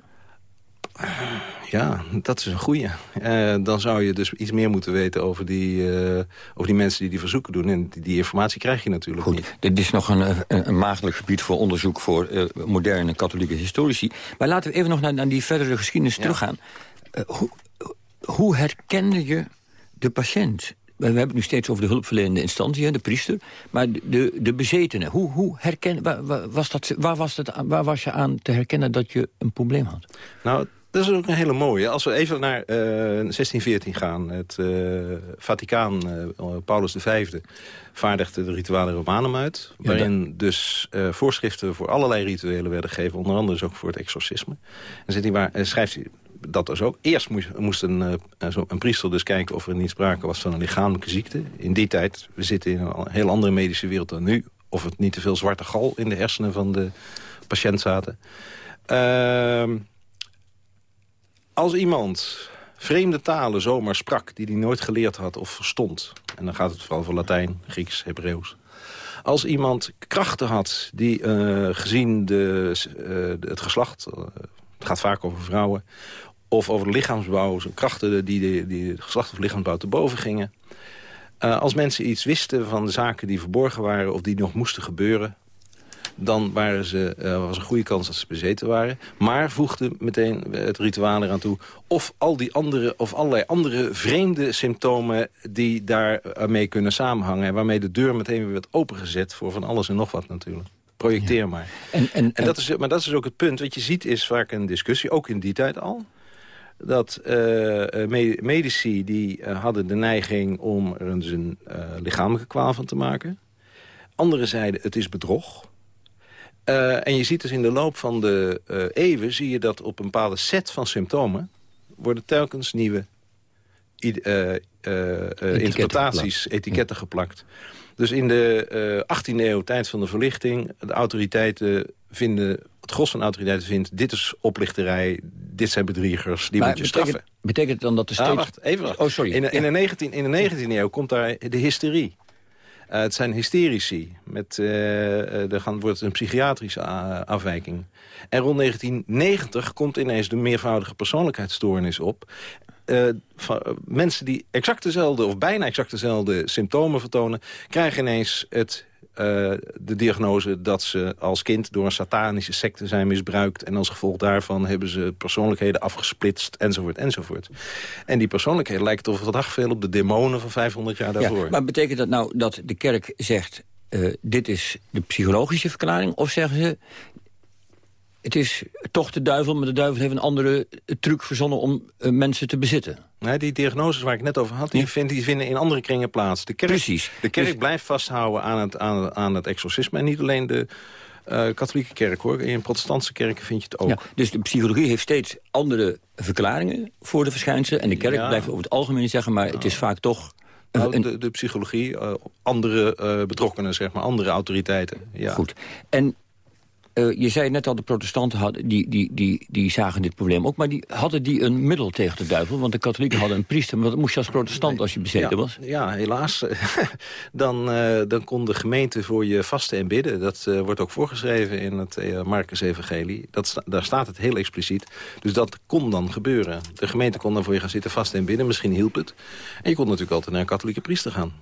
Ja, dat is een goeie. Eh, dan zou je dus iets meer moeten weten over die, eh, over die mensen die die verzoeken doen. En die, die informatie krijg je natuurlijk Goed, niet. dit is nog een, een, een maagdelijk gebied voor onderzoek voor eh, moderne katholieke historici. Maar laten we even nog naar, naar die verdere geschiedenis teruggaan. Eh, hoe, hoe herkende je de patiënt? We hebben het nu steeds over de hulpverlenende instantie, de priester. Maar de, de, de bezetene, hoe, hoe herken, waar, waar was dat, waar, was aan- waar was je aan te herkennen dat je een probleem had? Nou, dat is ook een hele mooie. Als we even naar eh 1614 gaan, het eh, Vaticaan, eh, Paulus V vaardigde de ritualen Romanum uit. Ja, waarin dus eh, voorschriften voor allerlei rituelen werden gegeven. Onder andere dus ook voor het exorcisme. En zit hij waar, eh, schrijft hij dat dus ook. Eerst moest, moest een, eh, zo- een priester dus kijken of er niet sprake was van een lichamelijke ziekte. In die tijd, we zitten in een heel andere medische wereld dan nu. Of het niet te veel zwarte gal in de hersenen van de patiënt zaten. Ehm als iemand vreemde talen zomaar sprak... die hij nooit geleerd had of verstond... en dan gaat het vooral voor Latijn, Grieks, Hebreeuws... als iemand krachten had die eh, gezien de, eh, het geslacht... eh, het gaat vaak over vrouwen... of over de lichaamsbouw, krachten die, die, die geslacht of lichaamsbouw te boven gingen... Als mensen iets wisten van de zaken die verborgen waren... of die nog moesten gebeuren dan waren ze, eh, was een goede kans dat ze bezeten waren. Maar voegde meteen het rituaal eraan toe... of al die andere, of allerlei andere vreemde symptomen... die daarmee kunnen samenhangen... en waarmee de deur meteen weer werd opengezet... voor van alles en nog wat natuurlijk. Projecteer maar. En, en, En dat is, maar dat is ook het punt. Wat je ziet is vaak een discussie, ook in die tijd al... dat eh, eh, me- medici die eh, hadden de neiging om er een eh, lichamelijke kwaal van te maken. Anderen zeiden het is bedrog. Eh, en je ziet dus in de loop van de eh, eeuwen... zie je dat op een bepaalde set van symptomen... worden telkens nieuwe eh, interpretaties, etiketten geplakt. Dus in de eh 18e eeuw, tijd van de verlichting... de autoriteiten vinden, het gros van de autoriteiten vindt... dit is oplichterij, dit zijn bedriegers, die Maar moet je betekent- straffen. Betekent dan dat er Ah, steeds... wacht, even. Oh, sorry. In, in, Ja. de 19, in de 19e eeuw komt daar de hysterie. Eh, het zijn hysterici. Met, eh, eh, er gaan, wordt een psychiatrische afwijking. En rond 1990 komt ineens de meervoudige persoonlijkheidsstoornis op. Van, mensen die exact dezelfde of bijna exact dezelfde symptomen vertonen... krijgen ineens het, de diagnose dat ze als kind door een satanische secte zijn misbruikt... en als gevolg daarvan hebben ze persoonlijkheden afgesplitst, enzovoort, enzovoort. En die persoonlijkheden lijken toch vandaag veel op de demonen van 500 jaar daarvoor. Ja, maar betekent dat nou dat de kerk zegt... eh, dit is de psychologische verklaring? Of zeggen ze... het is toch de duivel, maar de duivel heeft een andere truc verzonnen... om eh, mensen te bezitten? Nee, die diagnoses waar ik net over had, die, vind, die vinden in andere kringen plaats. De kerk, Precies. De kerk Dus- blijft vasthouden aan het, aan, aan het exorcisme. En niet alleen de eh, katholieke kerk, hoor. In protestantse kerken vind je het ook. Ja, dus de psychologie heeft steeds andere verklaringen voor de verschijnselen... en de kerk Ja. blijft over het algemeen zeggen... maar het is vaak toch... Nou, de, de psychologie, eh, andere betrokkenen, zeg maar, andere autoriteiten. Ja. Goed. En eh, je zei net al, de protestanten hadden, die, die, die, die zagen dit probleem ook... maar die, hadden die een middel tegen de duivel? Want de katholieken hadden een priester... maar dat moest je als protestant als je bezeten ja, was. Ja, helaas. dan, eh, dan kon de gemeente voor je vasten en bidden. Dat eh, wordt ook voorgeschreven in het Marcus-evangelie. Dat sta- daar staat het heel expliciet. Dus dat kon dan gebeuren. De gemeente kon dan voor je gaan zitten vasten en bidden. Misschien hielp het. En je kon natuurlijk altijd naar een katholieke priester gaan.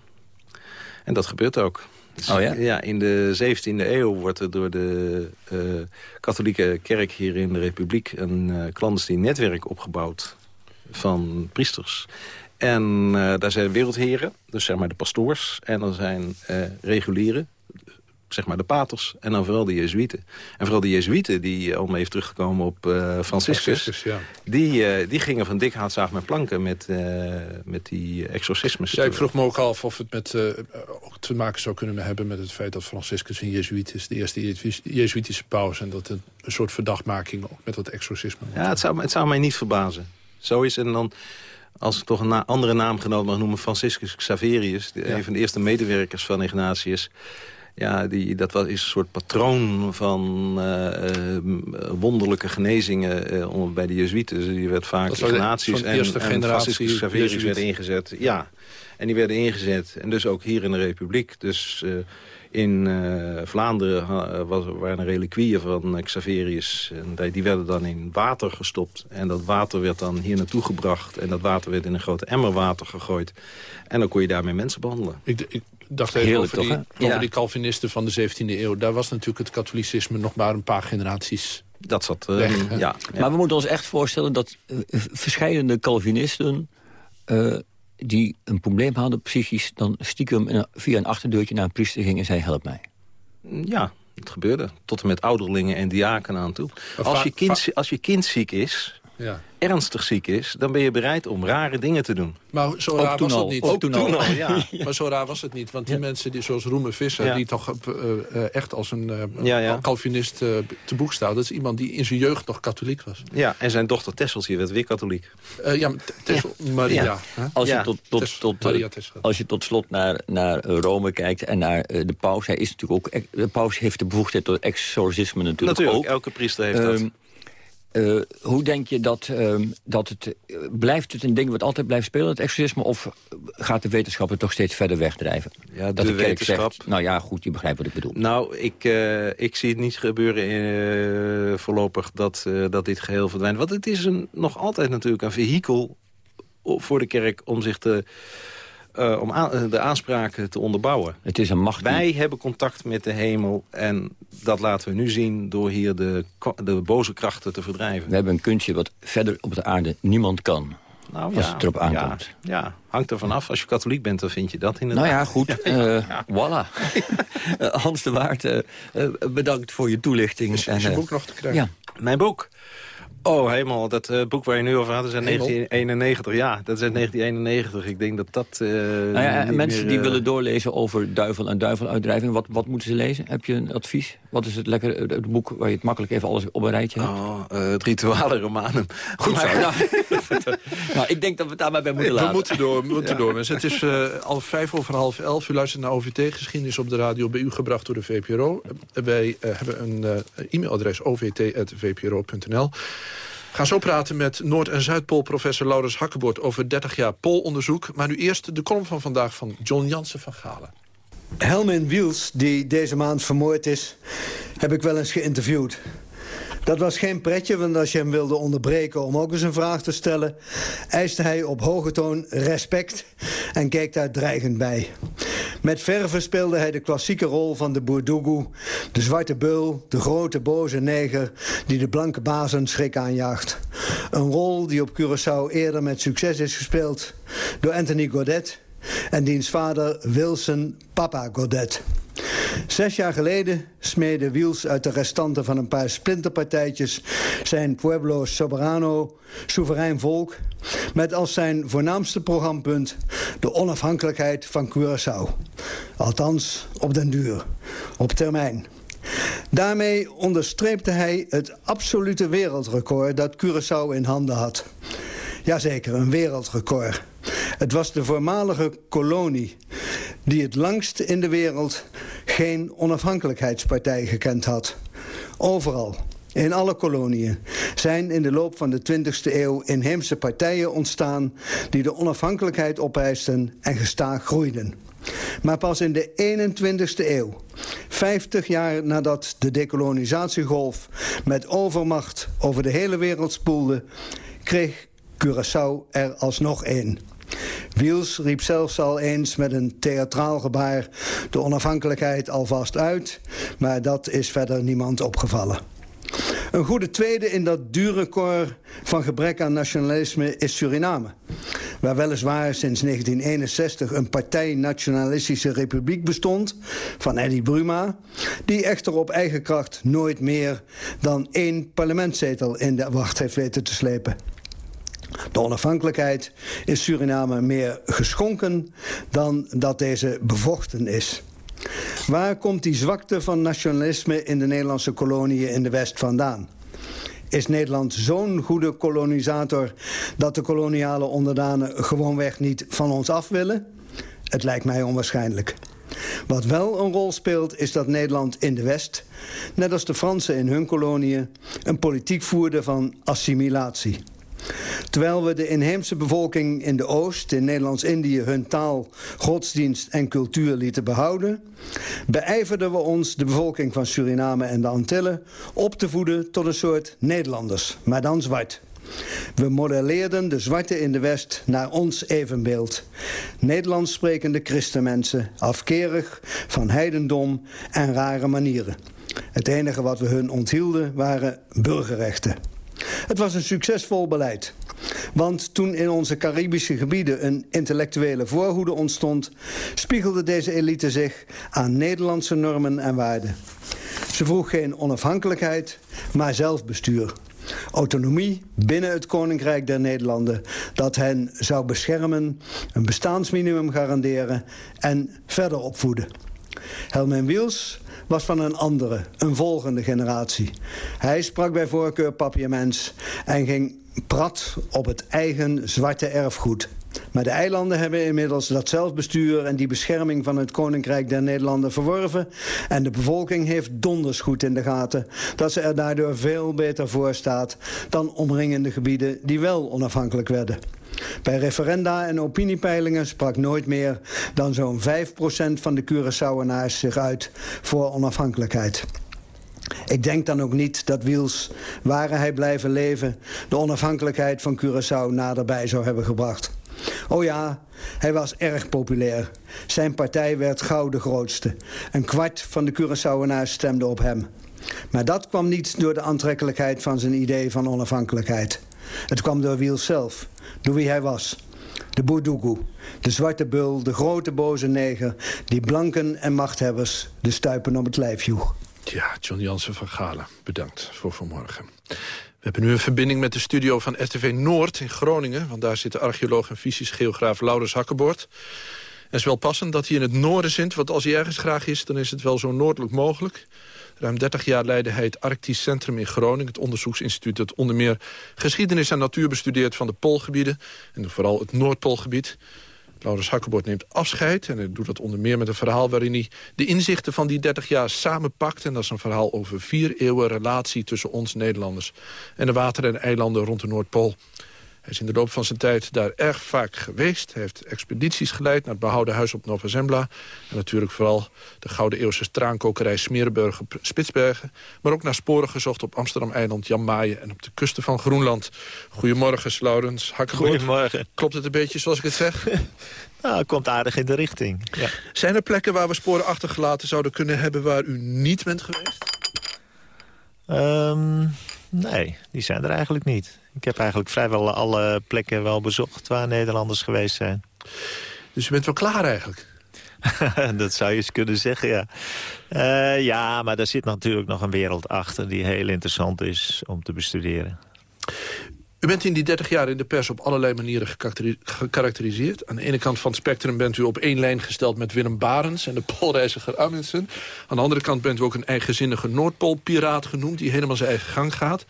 En dat gebeurt ook. Oh ja? in de 17e eeuw wordt er door de eh, katholieke kerk hier in de Republiek... een eh clandestien netwerk opgebouwd van priesters. En eh, daar zijn wereldheren, dus zeg maar de pastoors. En er zijn regulieren, zeg maar de paters. En dan vooral de jezuïeten. En vooral de jezuïeten, die, eh, om even terug te komen op eh Franciscus... Franciscus, ja. Die, eh, die gingen van dik houtzaag met planken met, eh, met die exorcismes. Ja, ik vroeg me ook af of het met, eh, ook te maken zou kunnen hebben met het feit dat Franciscus een jezuïet is. De eerste Jezu- jezuïtische paus. En dat het een soort verdachtmaking ook met dat exorcisme. Ja, het zou, het zou mij niet verbazen. Zo is en dan, als ik toch een na- andere naamgenoot mag noemen... Franciscus Xaverius, de, een van de eerste medewerkers van Ignatius... Ja, die, dat was, is een soort patroon van eh, eh, wonderlijke genezingen onder- bij de Jezuïeten. Dus die werd vaak zo'n en, eerste en generatie Franciscus Xaverius Jezuïet. werden ingezet. Ja, en die werden ingezet. En dus ook hier in de Republiek. Dus eh, in Vlaanderen was, waren er reliquieën van Xaverius. En die- die werden dan in water gestopt. En dat water werd dan hier naartoe gebracht. En dat water werd in een grote emmer water gegooid. En dan kon je daarmee mensen behandelen. Ik, ik dacht even Heerlijk over, die, toch, hè? over Ja. die Calvinisten van de 17e eeuw. Daar was natuurlijk het katholicisme nog maar een paar generaties Dat zat... eh, weg. hè? ja, ja. Maar we moeten ons echt voorstellen dat eh, verschillende Calvinisten... eh, die een probleem hadden psychisch... dan stiekem via een achterdeurtje naar een priester gingen en zei... help mij. Ja, het gebeurde. Tot en met ouderlingen en diaken aan toe. Als je, kind, als je kind ziek is, Ja. ernstig ziek is... dan ben je bereid om rare dingen te doen. Maar zo raar was het niet. Ook toen al. ja. Maar zo raar was het niet. Want die mensen, die, zoals Roemer Visser... Ja. die toch eh, eh, echt als een eh, Ja, ja. Calvinist te boek staat... dat is iemand die in zijn jeugd nog katholiek was. ja, en zijn dochter Tesseltje werd weer katholiek. Eh, ja, Tessel, Maria. Ja. hè? Als, je, tot, tot, Tess- tot, Maria Tessel. als je tot slot naar, naar Rome kijkt en naar de paus... Hij is natuurlijk ook, de paus heeft de bevoegdheid tot exorcisme natuurlijk, Natuurlijk, ook. elke priester heeft dat. Eh, hoe denk je dat, ehm, dat het... eh, blijft het een ding wat altijd blijft spelen, het exorcisme... of gaat de wetenschap het toch steeds verder wegdrijven? Ja, dat de de, kerk wetenschap- zegt, nou ja, goed, je begrijpt wat ik bedoel. Nou, ik, eh, ik zie het niet gebeuren eh, voorlopig dat, dat dit geheel verdwijnt. Want het is een, nog altijd natuurlijk een vehikel voor de kerk om zich te, eh, om aan- de aanspraken te onderbouwen. Het is een macht die- Wij hebben contact met de hemel en dat laten we nu zien door hier de, de boze krachten te verdrijven. We hebben een kunstje wat verder op de aarde niemand kan. Nou, als het erop aankomt. Ja, ja, hangt er vanaf. Als je katholiek bent, dan vind je dat inderdaad. Nou ja, goed. eh, Voilà. Eh, Hans de Waard, eh, eh, bedankt voor je toelichting. Is, is En, je eh, boek nog te krijgen? Ja, Mijn boek. Oh, helemaal. Dat uh, boek waar je nu over had is uit Hemel. 1991. Ja, dat is uit 1991. Ik denk dat dat... Uh, nou ja, en mensen die willen doorlezen over duivel en duiveluitdrijving... Wat, wat moeten ze lezen? Heb je een advies? Wat is het lekker het boek waar je het makkelijk even alles op een rijtje hebt? Oh, uh, het rituale romanum. Goed zo. Nou, nou, ik denk dat we het daar maar bij moeten we laten. Moeten door, we moeten door. Mensen. Het is al vijf over half elf. U luistert naar OVT-geschiedenis op de radio. Bij u gebracht door de VPRO. wij hebben een e-mailadres ovt.vpro.nl. We gaan zo praten met Noord- en Zuidpool-professor Laurens Hakkebord... over 30 jaar poolonderzoek. Maar nu eerst de column van vandaag van John Jansen van Galen. Helmin Wiels, die deze maand vermoord is, heb ik wel eens geïnterviewd. Dat was geen pretje, want als je hem wilde onderbreken om ook eens een vraag te stellen... eiste hij op hoge toon respect en keek daar dreigend bij. Met verve speelde hij de klassieke rol van de Boerdoegoe... de zwarte beul, de grote boze neger... die de blanke bazen schrik aanjaagt. Een rol die op Curaçao eerder met succes is gespeeld... door Anthony Godet en diens vader Wilson Papa Godet. Zes jaar geleden smeedde Wiels uit de restanten van een paar splinterpartijtjes... zijn Pueblo Soberano, soeverein volk... met als zijn voornaamste programpunt de onafhankelijkheid van Curaçao. Althans, op den duur, op termijn. Daarmee onderstreepte hij het absolute wereldrecord dat Curaçao in handen had. Jazeker, een wereldrecord. Het was de voormalige kolonie die het langst in de wereld geen onafhankelijkheidspartij gekend had. Overal, in alle koloniën, zijn in de loop van de 20e eeuw inheemse partijen ontstaan... die de onafhankelijkheid opeisten en gestaag groeiden. Maar pas in de 21e eeuw, 50 jaar nadat de decolonisatiegolf... met overmacht over de hele wereld spoelde, kreeg Curaçao er alsnog één. Wiels riep zelfs al eens met een theatraal gebaar de onafhankelijkheid alvast uit, maar dat is verder niemand opgevallen. Een goede tweede in dat dure koor van gebrek aan nationalisme is Suriname. Waar weliswaar sinds 1961 een partij-nationalistische republiek bestond... van Eddie Bruma... die echter op eigen kracht nooit meer dan één parlementszetel in de wacht heeft weten te slepen. De onafhankelijkheid is Suriname meer geschonken dan dat deze bevochten is. Waar komt die zwakte van nationalisme in de Nederlandse koloniën in de West vandaan? Is Nederland zo'n goede kolonisator dat de koloniale onderdanen gewoonweg niet van ons af willen? Het lijkt mij onwaarschijnlijk. Wat wel een rol speelt is dat Nederland in de West, net als de Fransen in hun koloniën, een politiek voerde van assimilatie. Terwijl we de inheemse bevolking in de Oost, in Nederlands-Indië... hun taal, godsdienst en cultuur lieten behouden... beijverden we ons de bevolking van Suriname en de Antillen... op te voeden tot een soort Nederlanders, maar dan zwart. We modelleerden de zwarte in de West naar ons evenbeeld. Nederlands sprekende christenmensen, afkerig van heidendom en rare manieren. Het enige wat we hun onthielden waren burgerrechten. Het was een succesvol beleid. Want toen in onze Caribische gebieden een intellectuele voorhoede ontstond... spiegelde deze elite zich aan Nederlandse normen en waarden. Ze vroeg geen onafhankelijkheid, maar zelfbestuur. Autonomie binnen het Koninkrijk der Nederlanden... dat hen zou beschermen, een bestaansminimum garanderen... en verder opvoeden. Helmen Wiels was van een andere, een volgende generatie. Hij sprak bij voorkeur papiaments en ging prat op het eigen zwarte erfgoed. Maar de eilanden hebben inmiddels dat zelfbestuur en die bescherming van het Koninkrijk der Nederlanden verworven. En de bevolking heeft donders goed in de gaten dat ze er daardoor veel beter voor staat dan omringende gebieden die wel onafhankelijk werden. Bij referenda en opiniepeilingen sprak nooit meer dan zo'n 5% van de Curaçaoenaars zich uit voor onafhankelijkheid. Ik denk dan ook niet dat Wiels, waren hij blijven leven... de onafhankelijkheid van Curaçao naderbij zou hebben gebracht. Oh ja, hij was erg populair. Zijn partij werd gauw de grootste. Een kwart van de Curaçaoenaars stemde op hem. Maar dat kwam niet door de aantrekkelijkheid van zijn idee van onafhankelijkheid. Het kwam door Wiels zelf, door wie hij was. De Boerdoegoe, de zwarte bul, de grote boze neger... die blanken en machthebbers de stuipen op het lijf joeg. Ja, John Jansen van Galen, bedankt voor vanmorgen. We hebben nu een verbinding met de studio van RTV Noord in Groningen... want daar zit de archeoloog en fysisch geograaf Laurens Hakkebord. En het is wel passend dat hij in het noorden zit... want als hij ergens graag is, dan is het wel zo noordelijk mogelijk. Ruim 30 jaar leidde hij het Arctisch Centrum in Groningen... het onderzoeksinstituut dat onder meer geschiedenis en natuur bestudeert... van de Poolgebieden en vooral het Noordpoolgebied. Laurens Hakkebord neemt afscheid. En hij doet dat onder meer met een verhaal waarin hij de inzichten van die 30 jaar samenpakt. En dat is een verhaal over vier eeuwen relatie tussen ons Nederlanders... en de wateren en eilanden rond de Noordpool. Hij is in de loop van zijn tijd daar erg vaak geweest. Hij heeft expedities geleid naar het behouden huis op Nova Zembla. En natuurlijk vooral de Gouden Eeuwse straankokerij Smerenburg op Spitsbergen. Maar ook naar sporen gezocht op Amsterdam-eiland Jan Maaien... en op de kusten van Groenland. Goedemorgen, Laurens. Goedemorgen. Klopt het een beetje zoals ik het zeg? nou, het komt aardig in de richting. Ja. Zijn er plekken waar we sporen achtergelaten zouden kunnen hebben... waar u niet bent geweest? Um, nee, die zijn er eigenlijk niet. Ik heb eigenlijk vrijwel alle plekken wel bezocht waar Nederlanders geweest zijn. Dus u bent wel klaar eigenlijk? dat zou je eens kunnen zeggen, ja. Uh, ja, maar daar zit natuurlijk nog een wereld achter... die heel interessant is om te bestuderen. U bent in die 30 jaar in de pers op allerlei manieren gekarakteriseerd. Aan de ene kant van het spectrum bent u op één lijn gesteld met Willem Barens en de Poolreiziger Amundsen. Aan de andere kant bent u ook een eigenzinnige Noordpoolpiraat genoemd die helemaal zijn eigen gang gaat.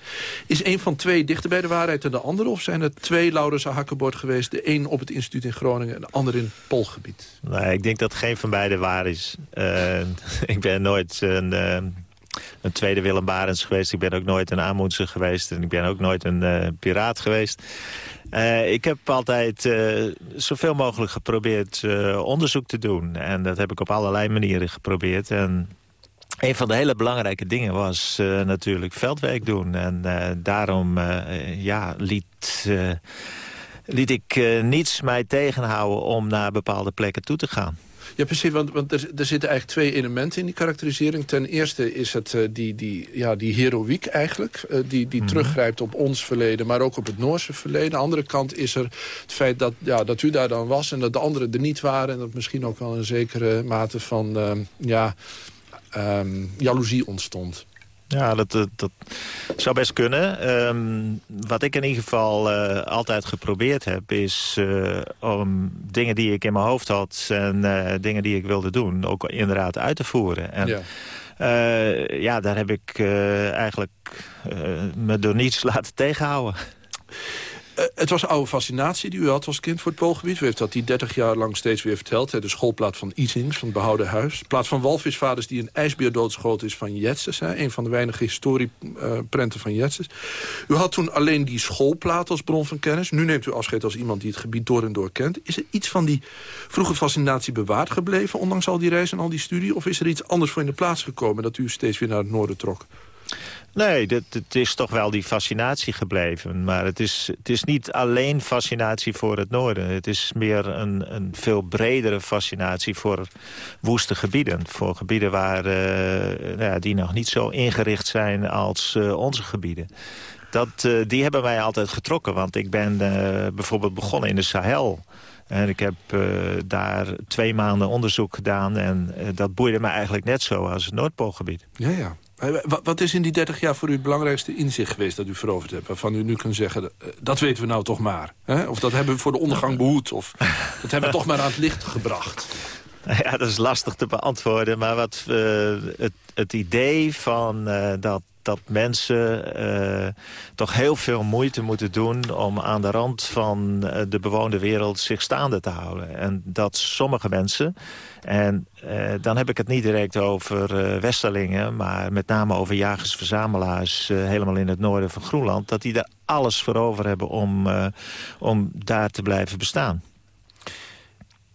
Is een van twee dichter bij de waarheid dan de andere? Of zijn er twee Laurens Hakkenbord geweest? De een op het instituut in Groningen en de ander in het Poolgebied? Nee, ik denk dat geen van beide waar is. Uh, ik ben nooit een... Uh een tweede Willem Barends geweest. Ik ben ook nooit een Amundsen geweest. En ik ben ook nooit een uh, piraat geweest. Uh, ik heb altijd uh, zoveel mogelijk geprobeerd onderzoek te doen. En dat heb ik op allerlei manieren geprobeerd. En een van de hele belangrijke dingen was natuurlijk veldwerk doen. En daarom ja, liet, liet ik niets mij tegenhouden om naar bepaalde plekken toe te gaan. Ja, precies, want, want er, er, zitten eigenlijk twee elementen in die karakterisering. Ten eerste is het uh, die, die, ja, die heroïek eigenlijk, uh, die, die mm teruggrijpt op ons verleden... maar ook op het Noorse verleden. Aan de andere kant is er het feit dat, ja, dat u daar dan was... en dat de anderen er niet waren... en dat misschien ook wel een zekere mate van uh, ja, um, jaloezie ontstond. Ja, dat, dat, dat, zou best kunnen. Um, wat ik in ieder geval uh, altijd geprobeerd heb... is uh, om dingen die ik in mijn hoofd had... en uh, dingen die ik wilde doen, ook inderdaad uit te voeren. En, ja. ja, daar heb ik eigenlijk me door niets laten tegenhouden. Uh, het was een oude fascinatie die u had als kind voor het Poolgebied. U heeft dat die 30 jaar lang steeds weer verteld. Hè, de schoolplaat van Isings, van het behouden huis. Plaats van walvisvaders die een ijsbeer doodschoten is van Jetses. Hè, een van de weinige historieprenten uh, van Jetses. U had toen alleen die schoolplaat als bron van kennis. Nu neemt u afscheid als iemand die het gebied door en door kent. Is er iets van die vroege fascinatie bewaard gebleven... ondanks al die reizen en al die studie? Of is er iets anders voor in de plaats gekomen... dat u steeds weer naar het noorden trok? Nee, het is toch wel die fascinatie gebleven. Maar het is, het is niet alleen fascinatie voor het noorden. Het is meer een, een veel bredere fascinatie voor woeste gebieden. Voor gebieden waar, uh, nou die nog niet zo ingericht zijn als uh, onze gebieden. Dat, uh, die hebben mij altijd getrokken. Want ik ben bijvoorbeeld begonnen in de Sahel... En ik heb uh, daar twee maanden onderzoek gedaan. En uh, dat boeide me eigenlijk net zo als het Noordpoolgebied. Ja, ja. Wat is in die 30 jaar voor u het belangrijkste inzicht geweest dat u veroverd hebt? Waarvan u nu kunt zeggen, eh, dat weten we nou toch maar. Hè? Of dat hebben we voor de ondergang behoed. Of dat hebben we toch maar aan het licht gebracht. Ja, dat is lastig te beantwoorden. Maar wat, uh, het, het idee van uh, dat dat mensen uh, toch heel veel moeite moeten doen... om aan de rand van uh, de bewoonde wereld zich staande te houden. En dat sommige mensen... en uh, dan heb ik het niet direct over westerlingen... maar met name over jagers-verzamelaars... helemaal in het noorden van Groenland... dat die er alles voor over hebben om, om daar te blijven bestaan.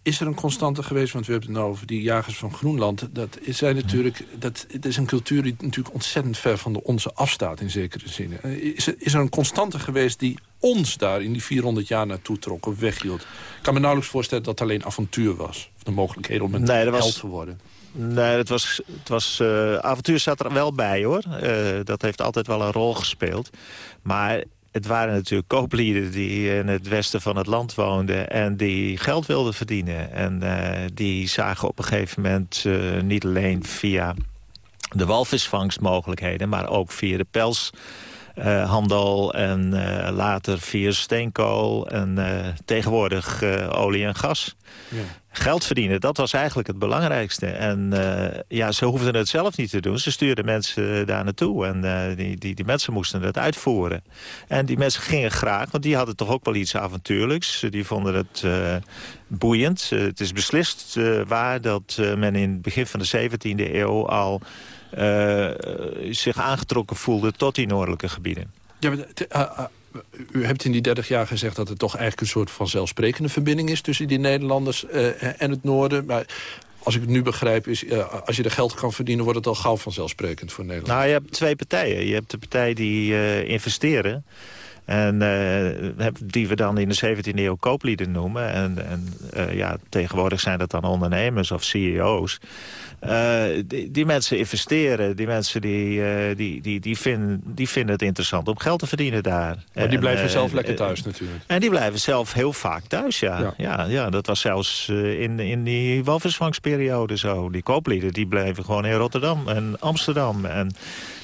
Is er een constante geweest, want we hebben het nou over die jagers van Groenland. Dat is, zijn natuurlijk, dat, het is een cultuur die natuurlijk ontzettend ver van de onze afstaat in zekere zin. Eh, is er, is er een constante geweest die ons daar in die 400 jaar naartoe trok of weghield? Ik kan me nauwelijks voorstellen dat het alleen avontuur was. Of de mogelijkheden om een nee, held te worden. Nee, het was, het was, uh, avontuur zat er wel bij, hoor. Uh, dat heeft altijd wel een rol gespeeld. Maar het waren natuurlijk kooplieden die in het westen van het land woonden... en die geld wilden verdienen. En uh, die zagen op een gegeven moment uh, niet alleen via de walvisvangstmogelijkheden... maar ook via de pels... uh, handel en uh, later via steenkool en uh, tegenwoordig olie en gas. Ja. Geld verdienen, dat was eigenlijk het belangrijkste. En ja, ze hoefden het zelf niet te doen. Ze stuurden mensen daar naartoe en die, die, die mensen moesten het uitvoeren. En die mensen gingen graag, want die hadden toch ook wel iets avontuurlijks. Die vonden het boeiend. het is beslist waar dat men in het begin van de 17e eeuw al zich aangetrokken voelde tot die noordelijke gebieden. Ja, maar uh, u hebt in die 30 jaar gezegd dat het toch eigenlijk een soort van zelfsprekende verbinding is... tussen die Nederlanders en het noorden. Maar als ik het nu begrijp, is als je er geld kan verdienen... wordt het al gauw vanzelfsprekend voor Nederland. Nou, je hebt twee partijen. Je hebt de partij die investeren... En uh, die we dan in de 17e eeuw kooplieden noemen. En, en uh, ja, tegenwoordig zijn dat dan ondernemers of CEO's. Uh, die, die, mensen investeren. Die mensen die, die, die, die, vinden, die vinden het interessant om geld te verdienen daar. Maar die blijven zelf lekker thuis natuurlijk. En die blijven zelf heel vaak thuis, ja. Ja, ja, ja dat was zelfs in, in die walvisvangsperiode zo. Die kooplieden die bleven gewoon in Rotterdam en Amsterdam. En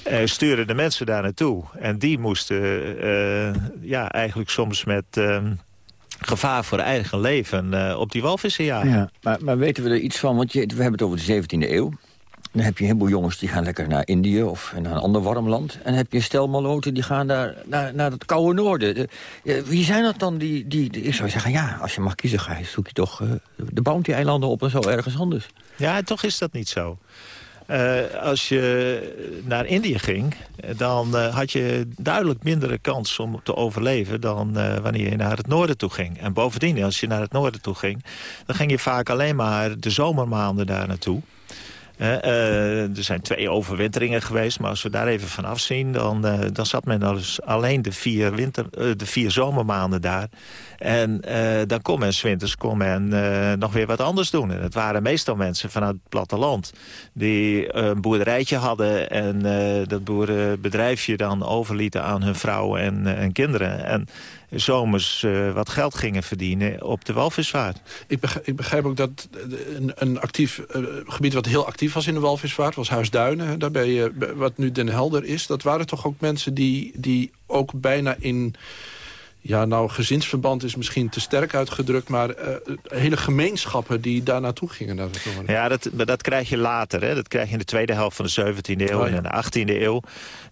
uh, sturen de mensen daar naartoe. En die moesten uh, ja, eigenlijk soms met uh, gevaar voor eigen leven op die walvissen jagen. Ja, maar, maar, weten we er iets van? Want je, we hebben het over de 17e eeuw. Dan heb je een heleboel jongens die gaan lekker naar Indië of naar een ander warm land. En dan heb je een stel maloten die gaan daar, naar, naar het koude noorden. De, wie zijn dat dan die, die, die... Ik zou zeggen, ja, als je mag kiezen, ga je, zoek je toch de Bounty-eilanden op en zo ergens anders. Ja, toch is dat niet zo. Uh, als je naar Indië ging, dan uh, had je duidelijk mindere kans om te overleven... dan wanneer je naar het noorden toe ging. En bovendien, als je naar het noorden toe ging... dan ging je vaak alleen maar de zomermaanden daar naartoe. Er zijn twee overwinteringen geweest, maar als we daar even van afzien... dan, dan zat men dus alleen de vier, winter, de vier zomermaanden daar... En dan kon men winters kon nog weer wat anders doen. En het waren meestal mensen vanuit het platteland die een boerderijtje hadden... en dat boerenbedrijfje dan overlieten aan hun vrouwen en, en kinderen. En zomers uh, wat geld gingen verdienen op de walvisvaart. Ik begrijp, ook dat een, een actief uh, gebied wat heel actief was in de walvisvaart... was Huisduinen, daar ben je, wat nu Den Helder is. Dat waren toch ook mensen die, die ook bijna in ja, nou, gezinsverband is misschien te sterk uitgedrukt... maar uh, hele gemeenschappen die daar naartoe gingen. Naar ja, dat, dat krijg je later. Hè? Dat krijg je in de tweede helft van de 17e eeuw oh, en de 18e eeuw.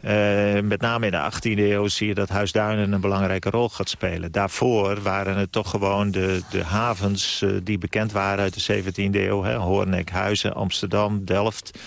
Uh, met name in de 18e eeuw zie je dat Huisduinen een belangrijke rol gaat spelen. Daarvoor waren het toch gewoon de, de havens uh, die bekend waren uit de 17e eeuw. Hè? Hoornek, Huizen, Amsterdam, Delft...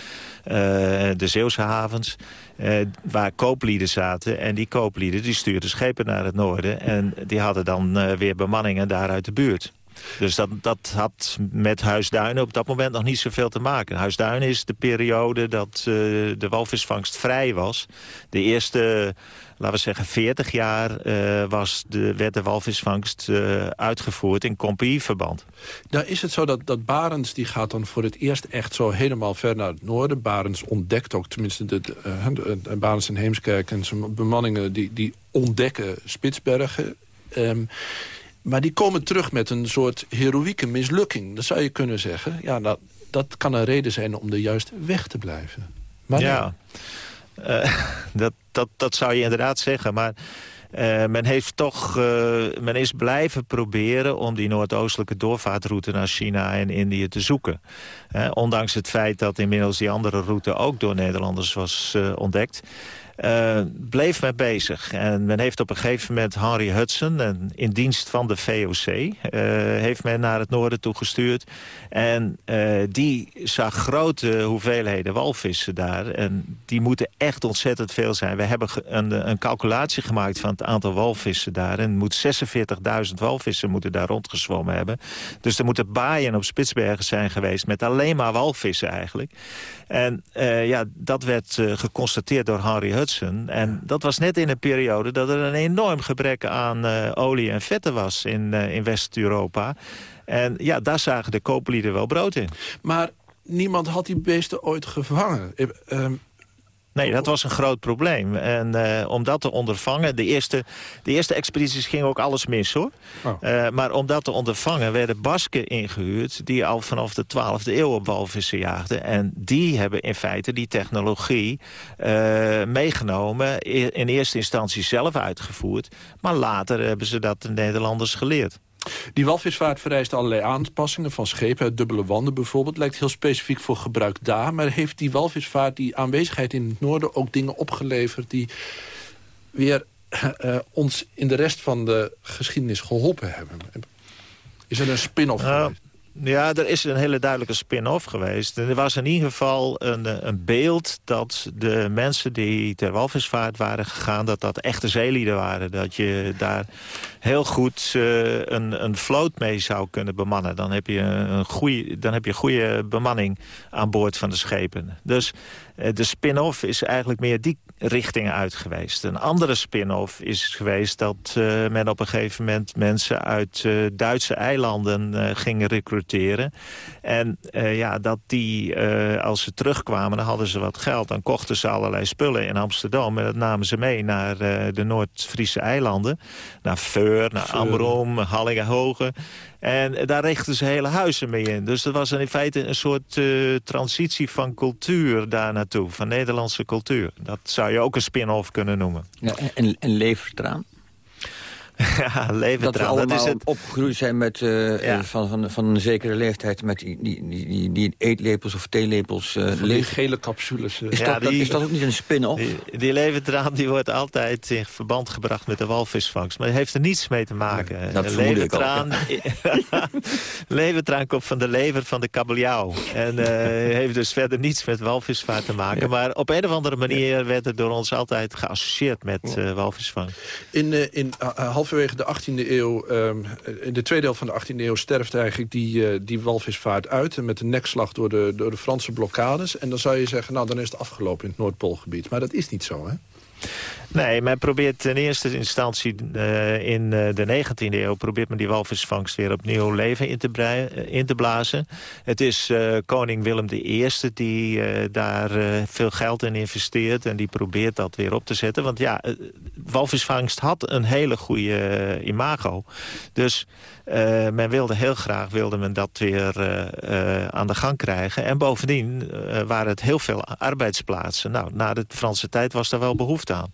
de Zeeuwse havens. Uh, waar kooplieden zaten. En die kooplieden die stuurden schepen naar het noorden. En die hadden dan uh, weer bemanningen daar uit de buurt. Dus dat, dat had met Huisduinen op dat moment nog niet zoveel te maken. Huisduinen is de periode dat uh, de walvisvangst vrij was. De eerste laten we zeggen, 40 jaar uh, was de, werd de walvisvangst uh, uitgevoerd in compagnieverband. Nou is het zo dat, dat Barends die gaat dan voor het eerst echt zo helemaal ver naar het noorden. Barends ontdekt ook, tenminste de, de, de Barends en Heemskerk en zijn bemanningen... die, die ontdekken Spitsbergen... Um, maar die komen terug met een soort heroïeke mislukking. Dat zou je kunnen zeggen. Ja, dat, dat kan een reden zijn om er juist weg te blijven. Maar ja. Uh, dat, dat, dat zou je inderdaad zeggen, maar... Uh, men, heeft toch, uh, men is blijven proberen om die noordoostelijke doorvaartroute naar China en Indië te zoeken. Ondanks het feit dat inmiddels die andere route ook door Nederlanders was ontdekt. Uh, bleef men bezig. En men heeft op een gegeven moment Henry Hudson... En in dienst van de VOC uh, heeft men naar het noorden toegestuurd. En uh, die zag grote hoeveelheden walvissen daar. En die moeten echt ontzettend veel zijn. We hebben een, een calculatie gemaakt van het aantal walvissen daar. En moet 46.000 walvissen moeten daar rondgezwommen hebben. Dus er moeten baaien op Spitsbergen zijn geweest... met alleen maar walvissen eigenlijk. En ja, dat werd geconstateerd door Henry Hudson en dat was net in een periode dat er een enorm gebrek aan uh, olie en vetten was in, uh, in West-Europa. En ja, daar zagen de kooplieden wel brood in. Maar niemand had die beesten ooit gevangen. Uh, Nee, dat was een groot probleem. En uh, om dat te ondervangen... De eerste, de eerste expedities gingen ook alles mis, hoor. Oh. Uh, maar om dat te ondervangen werden Basken ingehuurd... die al vanaf de 12e eeuw op walvissen jaagden. En die hebben in feite die technologie uh, meegenomen... in eerste instantie zelf uitgevoerd. Maar later hebben ze dat de Nederlanders geleerd. Die walvisvaart vereist allerlei aanpassingen van schepen. Dubbele wanden bijvoorbeeld. Lijkt heel specifiek voor gebruik daar. Maar heeft die walvisvaart, die aanwezigheid in het noorden... ook dingen opgeleverd die weer uh, ons in de rest van de geschiedenis geholpen hebben? Is er een spin-off uh, ja, er is een hele duidelijke spin-off geweest. er was in ieder geval een, een beeld dat de mensen die ter walvisvaart waren gegaan... dat dat echte zeelieden waren. Dat je daar heel goed uh, een, een vloot mee zou kunnen bemannen. Dan heb je een goede, dan heb je goede bemanning aan boord van de schepen. Dus de spin-off is eigenlijk meer die richting uit geweest. Een andere spin-off is geweest dat uh, men op een gegeven moment... mensen uit Duitse eilanden ging recruteren. En ja, dat die, als ze terugkwamen, dan hadden ze wat geld. Dan kochten ze allerlei spullen in Amsterdam. En dat namen ze mee naar de Noord-Friese eilanden. Naar Veur naar Amrum, Hallingenhoge. En daar richten ze hele huizen mee in. Dus dat was in feite een soort uh, transitie van cultuur daar naartoe. Van Nederlandse cultuur. Dat zou je ook een spin-off kunnen noemen. Ja, en, en? ja, leven dat we allemaal dat is het... opgegroeid zijn met, uh, ja. van, van, van een zekere leeftijd... met die, die, die, die eetlepels of theelepels. Uh, die gele capsules. Uh. Is, ja, dat, die, is dat ook niet een spin-off? Die, die levendraad die wordt altijd in verband gebracht met de walvisvangst. Maar het heeft er niets mee te maken. Ja, dat leventraan, leventraan komt van de lever van de kabeljauw. En heeft dus verder niets met walvisvaart te maken. Maar op een of andere manier werd het door ons altijd geassocieerd met walvisvangst. In, in half halverwege de 18e eeuw, um, in de tweede helft van de 18e eeuw... sterft eigenlijk die, uh, die walvisvaart uit. En met een nekslag door de, door de Franse blokkades. En dan zou je zeggen, nou, dan is het afgelopen in het Noordpoolgebied. Maar dat is niet zo, hè? Nee, men probeert in eerste instantie uh, in uh, de 19e eeuw... probeert men die walvisvangst weer opnieuw leven in te, uh, in te blazen. Het is koning Willem I die daar veel geld in investeert... en die probeert dat weer op te zetten. Want ja, walvisvangst had een hele goede imago. Dus men wilde heel graag wilde men dat weer aan de gang krijgen. En bovendien waren het heel veel arbeidsplaatsen. Nou, na de Franse tijd was daar wel behoefte aan.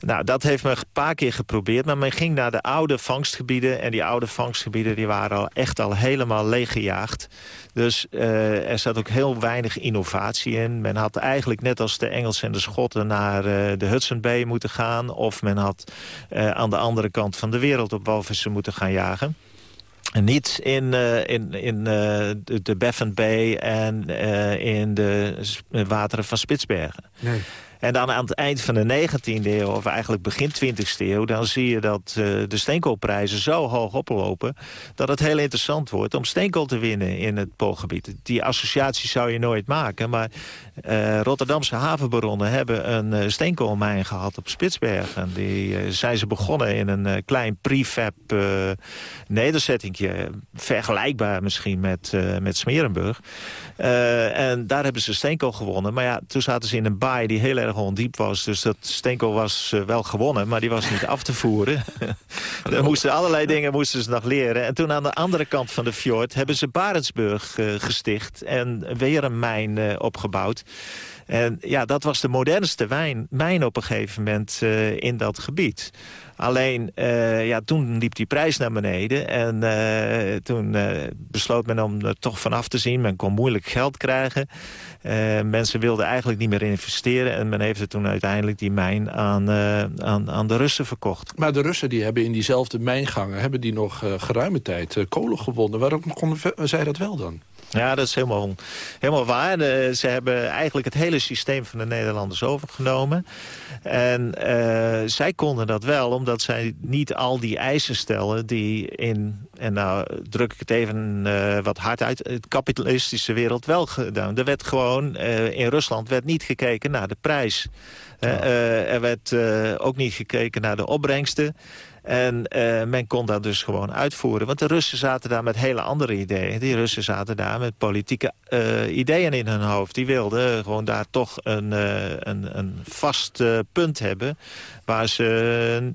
Nou, dat heeft men een paar keer geprobeerd. Maar men ging naar de oude vangstgebieden. En die oude vangstgebieden die waren al echt al helemaal leeggejaagd. Dus uh, er zat ook heel weinig innovatie in. Men had eigenlijk net als de Engelsen en de Schotten naar uh, de Hudson Bay moeten gaan. Of men had uh, aan de andere kant van de wereld op walvissen moeten gaan jagen. Niet in, in, in de, Baffin Bay en in de wateren van Spitsbergen. Nee. En dan aan het eind van de 19e eeuw, of eigenlijk begin 20e eeuw... dan zie je dat uh, de steenkoolprijzen zo hoog oplopen... dat het heel interessant wordt om steenkool te winnen in het Poolgebied. Die associatie zou je nooit maken, maar uh, Rotterdamse havenbaronnen... hebben een uh, steenkoolmijn gehad op Spitsbergen. Die zijn ze begonnen in een klein prefab nederzettingje. Vergelijkbaar misschien met, met Smerenburg. en daar hebben ze steenkool gewonnen. Maar ja, toen zaten ze in een baai die heel erg ondiep was. Dus dat steenkool was uh, wel gewonnen, maar die was niet af te voeren. er moesten allerlei dingen moesten ze nog leren. En toen aan de andere kant van de fjord hebben ze Barentsburg uh, gesticht... en weer een mijn uh, opgebouwd. En ja, dat was de modernste wijn, mijn op een gegeven moment in dat gebied. Alleen, uh, ja, toen liep die prijs naar beneden. En uh, toen besloot men om er toch vanaf te zien. Men kon moeilijk geld krijgen. Mensen wilden eigenlijk niet meer investeren. En men heeft het toen uiteindelijk die mijn aan, aan, aan de Russen verkocht. Maar de Russen die hebben in diezelfde mijngangen... hebben die nog geruime tijd kolen gewonnen. Waarom konden zij dat wel dan? Ja, dat is helemaal, helemaal waar. De, ze hebben eigenlijk het hele systeem van de Nederlanders overgenomen. En uh, zij konden dat wel, omdat zij niet al die eisen stellen... die in, en nou druk ik het even uh, wat hard uit... het kapitalistische wereld wel gedaan. Er werd gewoon, uh, in Rusland werd niet gekeken naar de prijs. er werd ook niet gekeken naar de opbrengsten. En men kon dat dus gewoon uitvoeren. Want de Russen zaten daar met hele andere ideeën. Die Russen zaten daar met politieke ideeën in hun hoofd. Die wilden gewoon daar toch een, een, een vast punt hebben... waar ze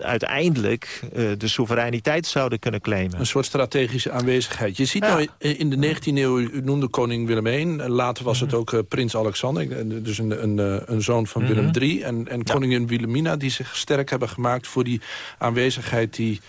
uiteindelijk de soevereiniteit zouden kunnen claimen. Een soort strategische aanwezigheid. Je ziet nou in de 19e eeuw, u noemde koning Willem I... later was het mhm. ook prins Alexander, dus een, een, een zoon van Willem mhm. III... en, en koningin Wilhelmina die zich sterk hebben gemaakt... voor die aanwezigheid die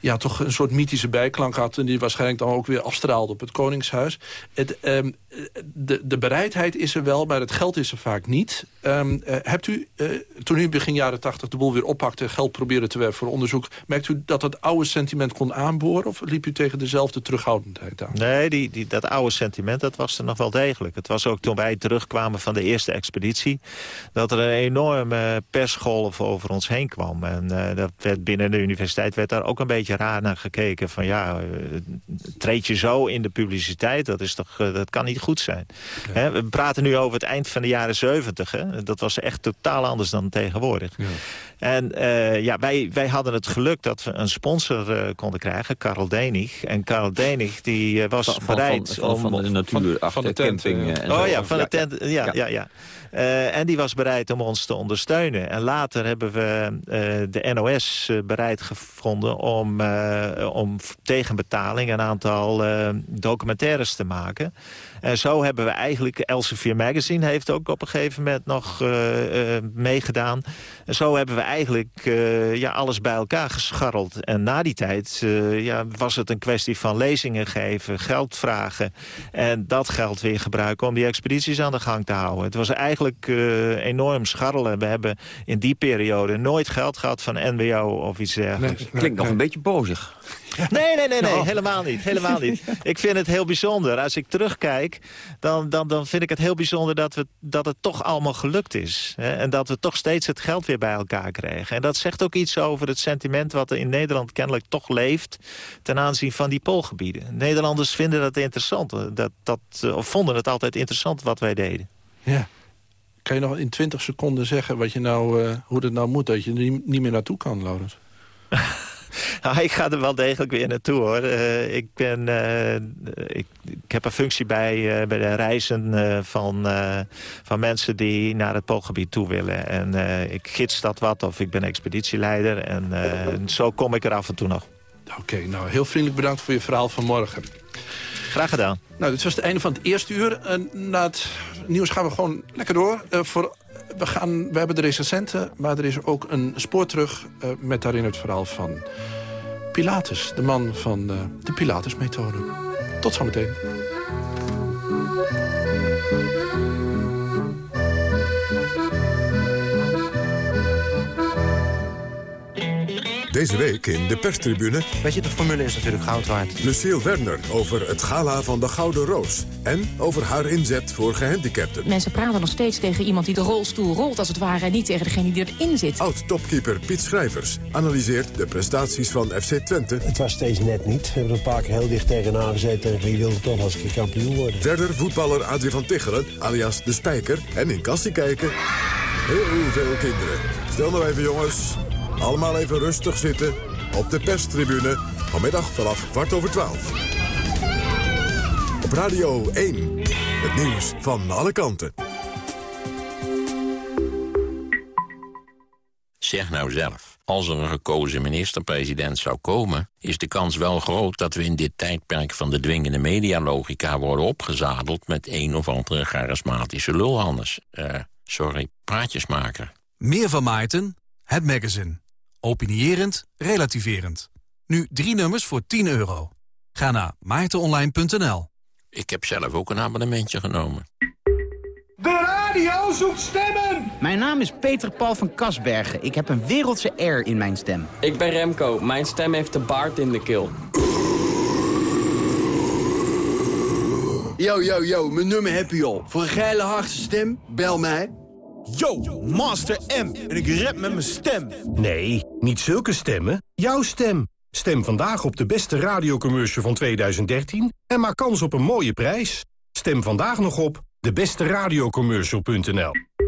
ja, toch een soort mythische bijklank had... en die waarschijnlijk dan ook weer afstraalde op het Koningshuis. Het, um, de, de bereidheid is er wel, maar het geld is er vaak niet. Um, uh, hebt u, uh, toen u begin jaren tachtig de boel weer oppakte... geld probeerde te werven voor onderzoek... merkt u dat het oude sentiment kon aanboren... of liep u tegen dezelfde terughoudendheid aan? Nee, die, die, dat oude sentiment dat was er nog wel degelijk. Het was ook toen wij terugkwamen van de eerste expeditie... dat er een enorme persgolf over ons heen kwam. En uh, dat werd binnen de universiteit werd daar ook een beetje raar naar gekeken. Van ja, treed je zo in de publiciteit? Dat, is toch, dat kan niet goed zijn. we praten nu over het eind van de jaren 70. Dat was echt totaal anders dan tegenwoordig. Ja. En uh, ja, wij, wij hadden het geluk dat we een sponsor uh, konden krijgen, Karel Denig. En Karel Denig die uh, was van, bereid van, van, om... Van de natuur, van, van de tent, camping Oh ja, van de tent, ja, ja, ja. Uh, en die was bereid om ons te ondersteunen. En later hebben we uh, de NOS bereid gevonden om, uh, om tegen betaling een aantal documentaires te maken. En zo hebben we eigenlijk, Elsevier Magazine heeft ook op een gegeven moment nog meegedaan. En zo hebben we eigenlijk uh, ja, alles bij elkaar gescharreld. En na die tijd uh, ja, was het een kwestie van lezingen geven, geld vragen... en dat geld weer gebruiken om die expedities aan de gang te houden. Het was eigenlijk uh, enorm scharrelen. We hebben in die periode nooit geld gehad van NWO of iets dergelijks. Nee, klinkt nog een beetje bozig. Nee, nee, nee, nee nou. helemaal niet. Helemaal niet. Ik vind het heel bijzonder. Als ik terugkijk, dan, dan, dan vind ik het heel bijzonder dat, we, dat het toch allemaal gelukt is. Hè? En dat we toch steeds het geld weer bij elkaar krijgen. En dat zegt ook iets over het sentiment wat er in Nederland kennelijk toch leeft... ten aanzien van die poolgebieden. Nederlanders vinden dat interessant. Dat, dat, of vonden het altijd interessant wat wij deden. Ja. Kan je nog in 20 seconden zeggen wat je nou, uh, hoe het nou moet... dat je er niet meer naartoe kan, Laurens? Nou, ik ga er wel degelijk weer naartoe, hoor. Uh, ik, ben, uh, ik, ik, heb een functie bij, uh, bij de reizen van, van mensen die naar het Poolgebied toe willen. En ik gids dat wat, of ik ben expeditieleider. En zo kom ik er af en toe nog. Oké, nou, heel vriendelijk bedankt voor je verhaal van morgen. Graag gedaan. Nou, dit was het einde van het eerste uur. Na het nieuws gaan we gewoon lekker door. voor we, gaan, we hebben de recensenten, maar er is ook een spoor terug... Uh, met daarin het verhaal van Pilatus, de man van uh, de Pilatus-methode. Tot zometeen. Deze week in de perstribune... Weet je, de formule is natuurlijk goud waard. Lucille Werner over het gala van de Gouden Roos. En over haar inzet voor gehandicapten. Mensen praten nog steeds tegen iemand die de rolstoel rolt als het ware... en niet tegen degene die erin zit. Oud-topkeeper Piet Schrijvers analyseert de prestaties van FC Twente. Het was steeds net niet. We hebben er een paar keer heel dicht tegenaan gezeten. En wie wilde toch als ik kampioen worden. Verder voetballer Adrie van Tichelen, alias De Spijker. En in kastie kijken... Heel veel kinderen. Stel nou even jongens, allemaal even rustig zitten op de perstribune. Vanmiddag vanaf kwart over twaalf. Op Radio 1. Het nieuws van alle kanten. Zeg nou zelf, als er een gekozen minister-president zou komen... is de kans wel groot dat we in dit tijdperk van de dwingende medialogica... worden opgezadeld met een of andere charismatische lulhannes. Uh, sorry, praatjesmaker. Meer van Maarten, het magazine. Opinierend, relativerend. Nu drie nummers voor 10 euro. Ga naar maartenonline.nl. Ik heb zelf ook een abonnementje genomen. De radio zoekt stemmen! Mijn naam is Peter Paul van Kasbergen. Ik heb een wereldse air in mijn stem. Ik ben Remco. Mijn stem heeft de baard in de keel. Yo, yo, yo. Mijn nummer heb je al. Voor een geile harde stem, bel mij. Yo, Master M. En ik rap met mijn stem. Nee, niet zulke stemmen. Jouw stem. Stem vandaag op de beste radiocommercial van 2013 en maak kans op een mooie prijs. Stem vandaag nog op debesteradiocommercial.nl Tweede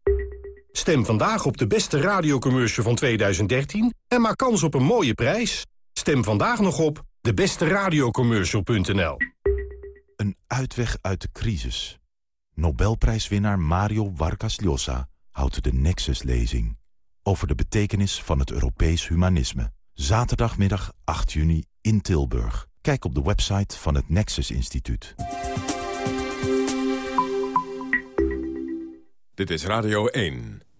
Stem vandaag op de beste radiocommercial van 2013 en maak kans op een mooie prijs. Stem vandaag nog op debesteradiocommercial.nl Een uitweg uit de crisis. Nobelprijswinnaar Mario Vargas Llosa houdt de Nexus-lezing... over de betekenis van het Europees humanisme. Zaterdagmiddag 8 juni in Tilburg. Kijk op de website van het Nexus Instituut. Dit is Radio 1.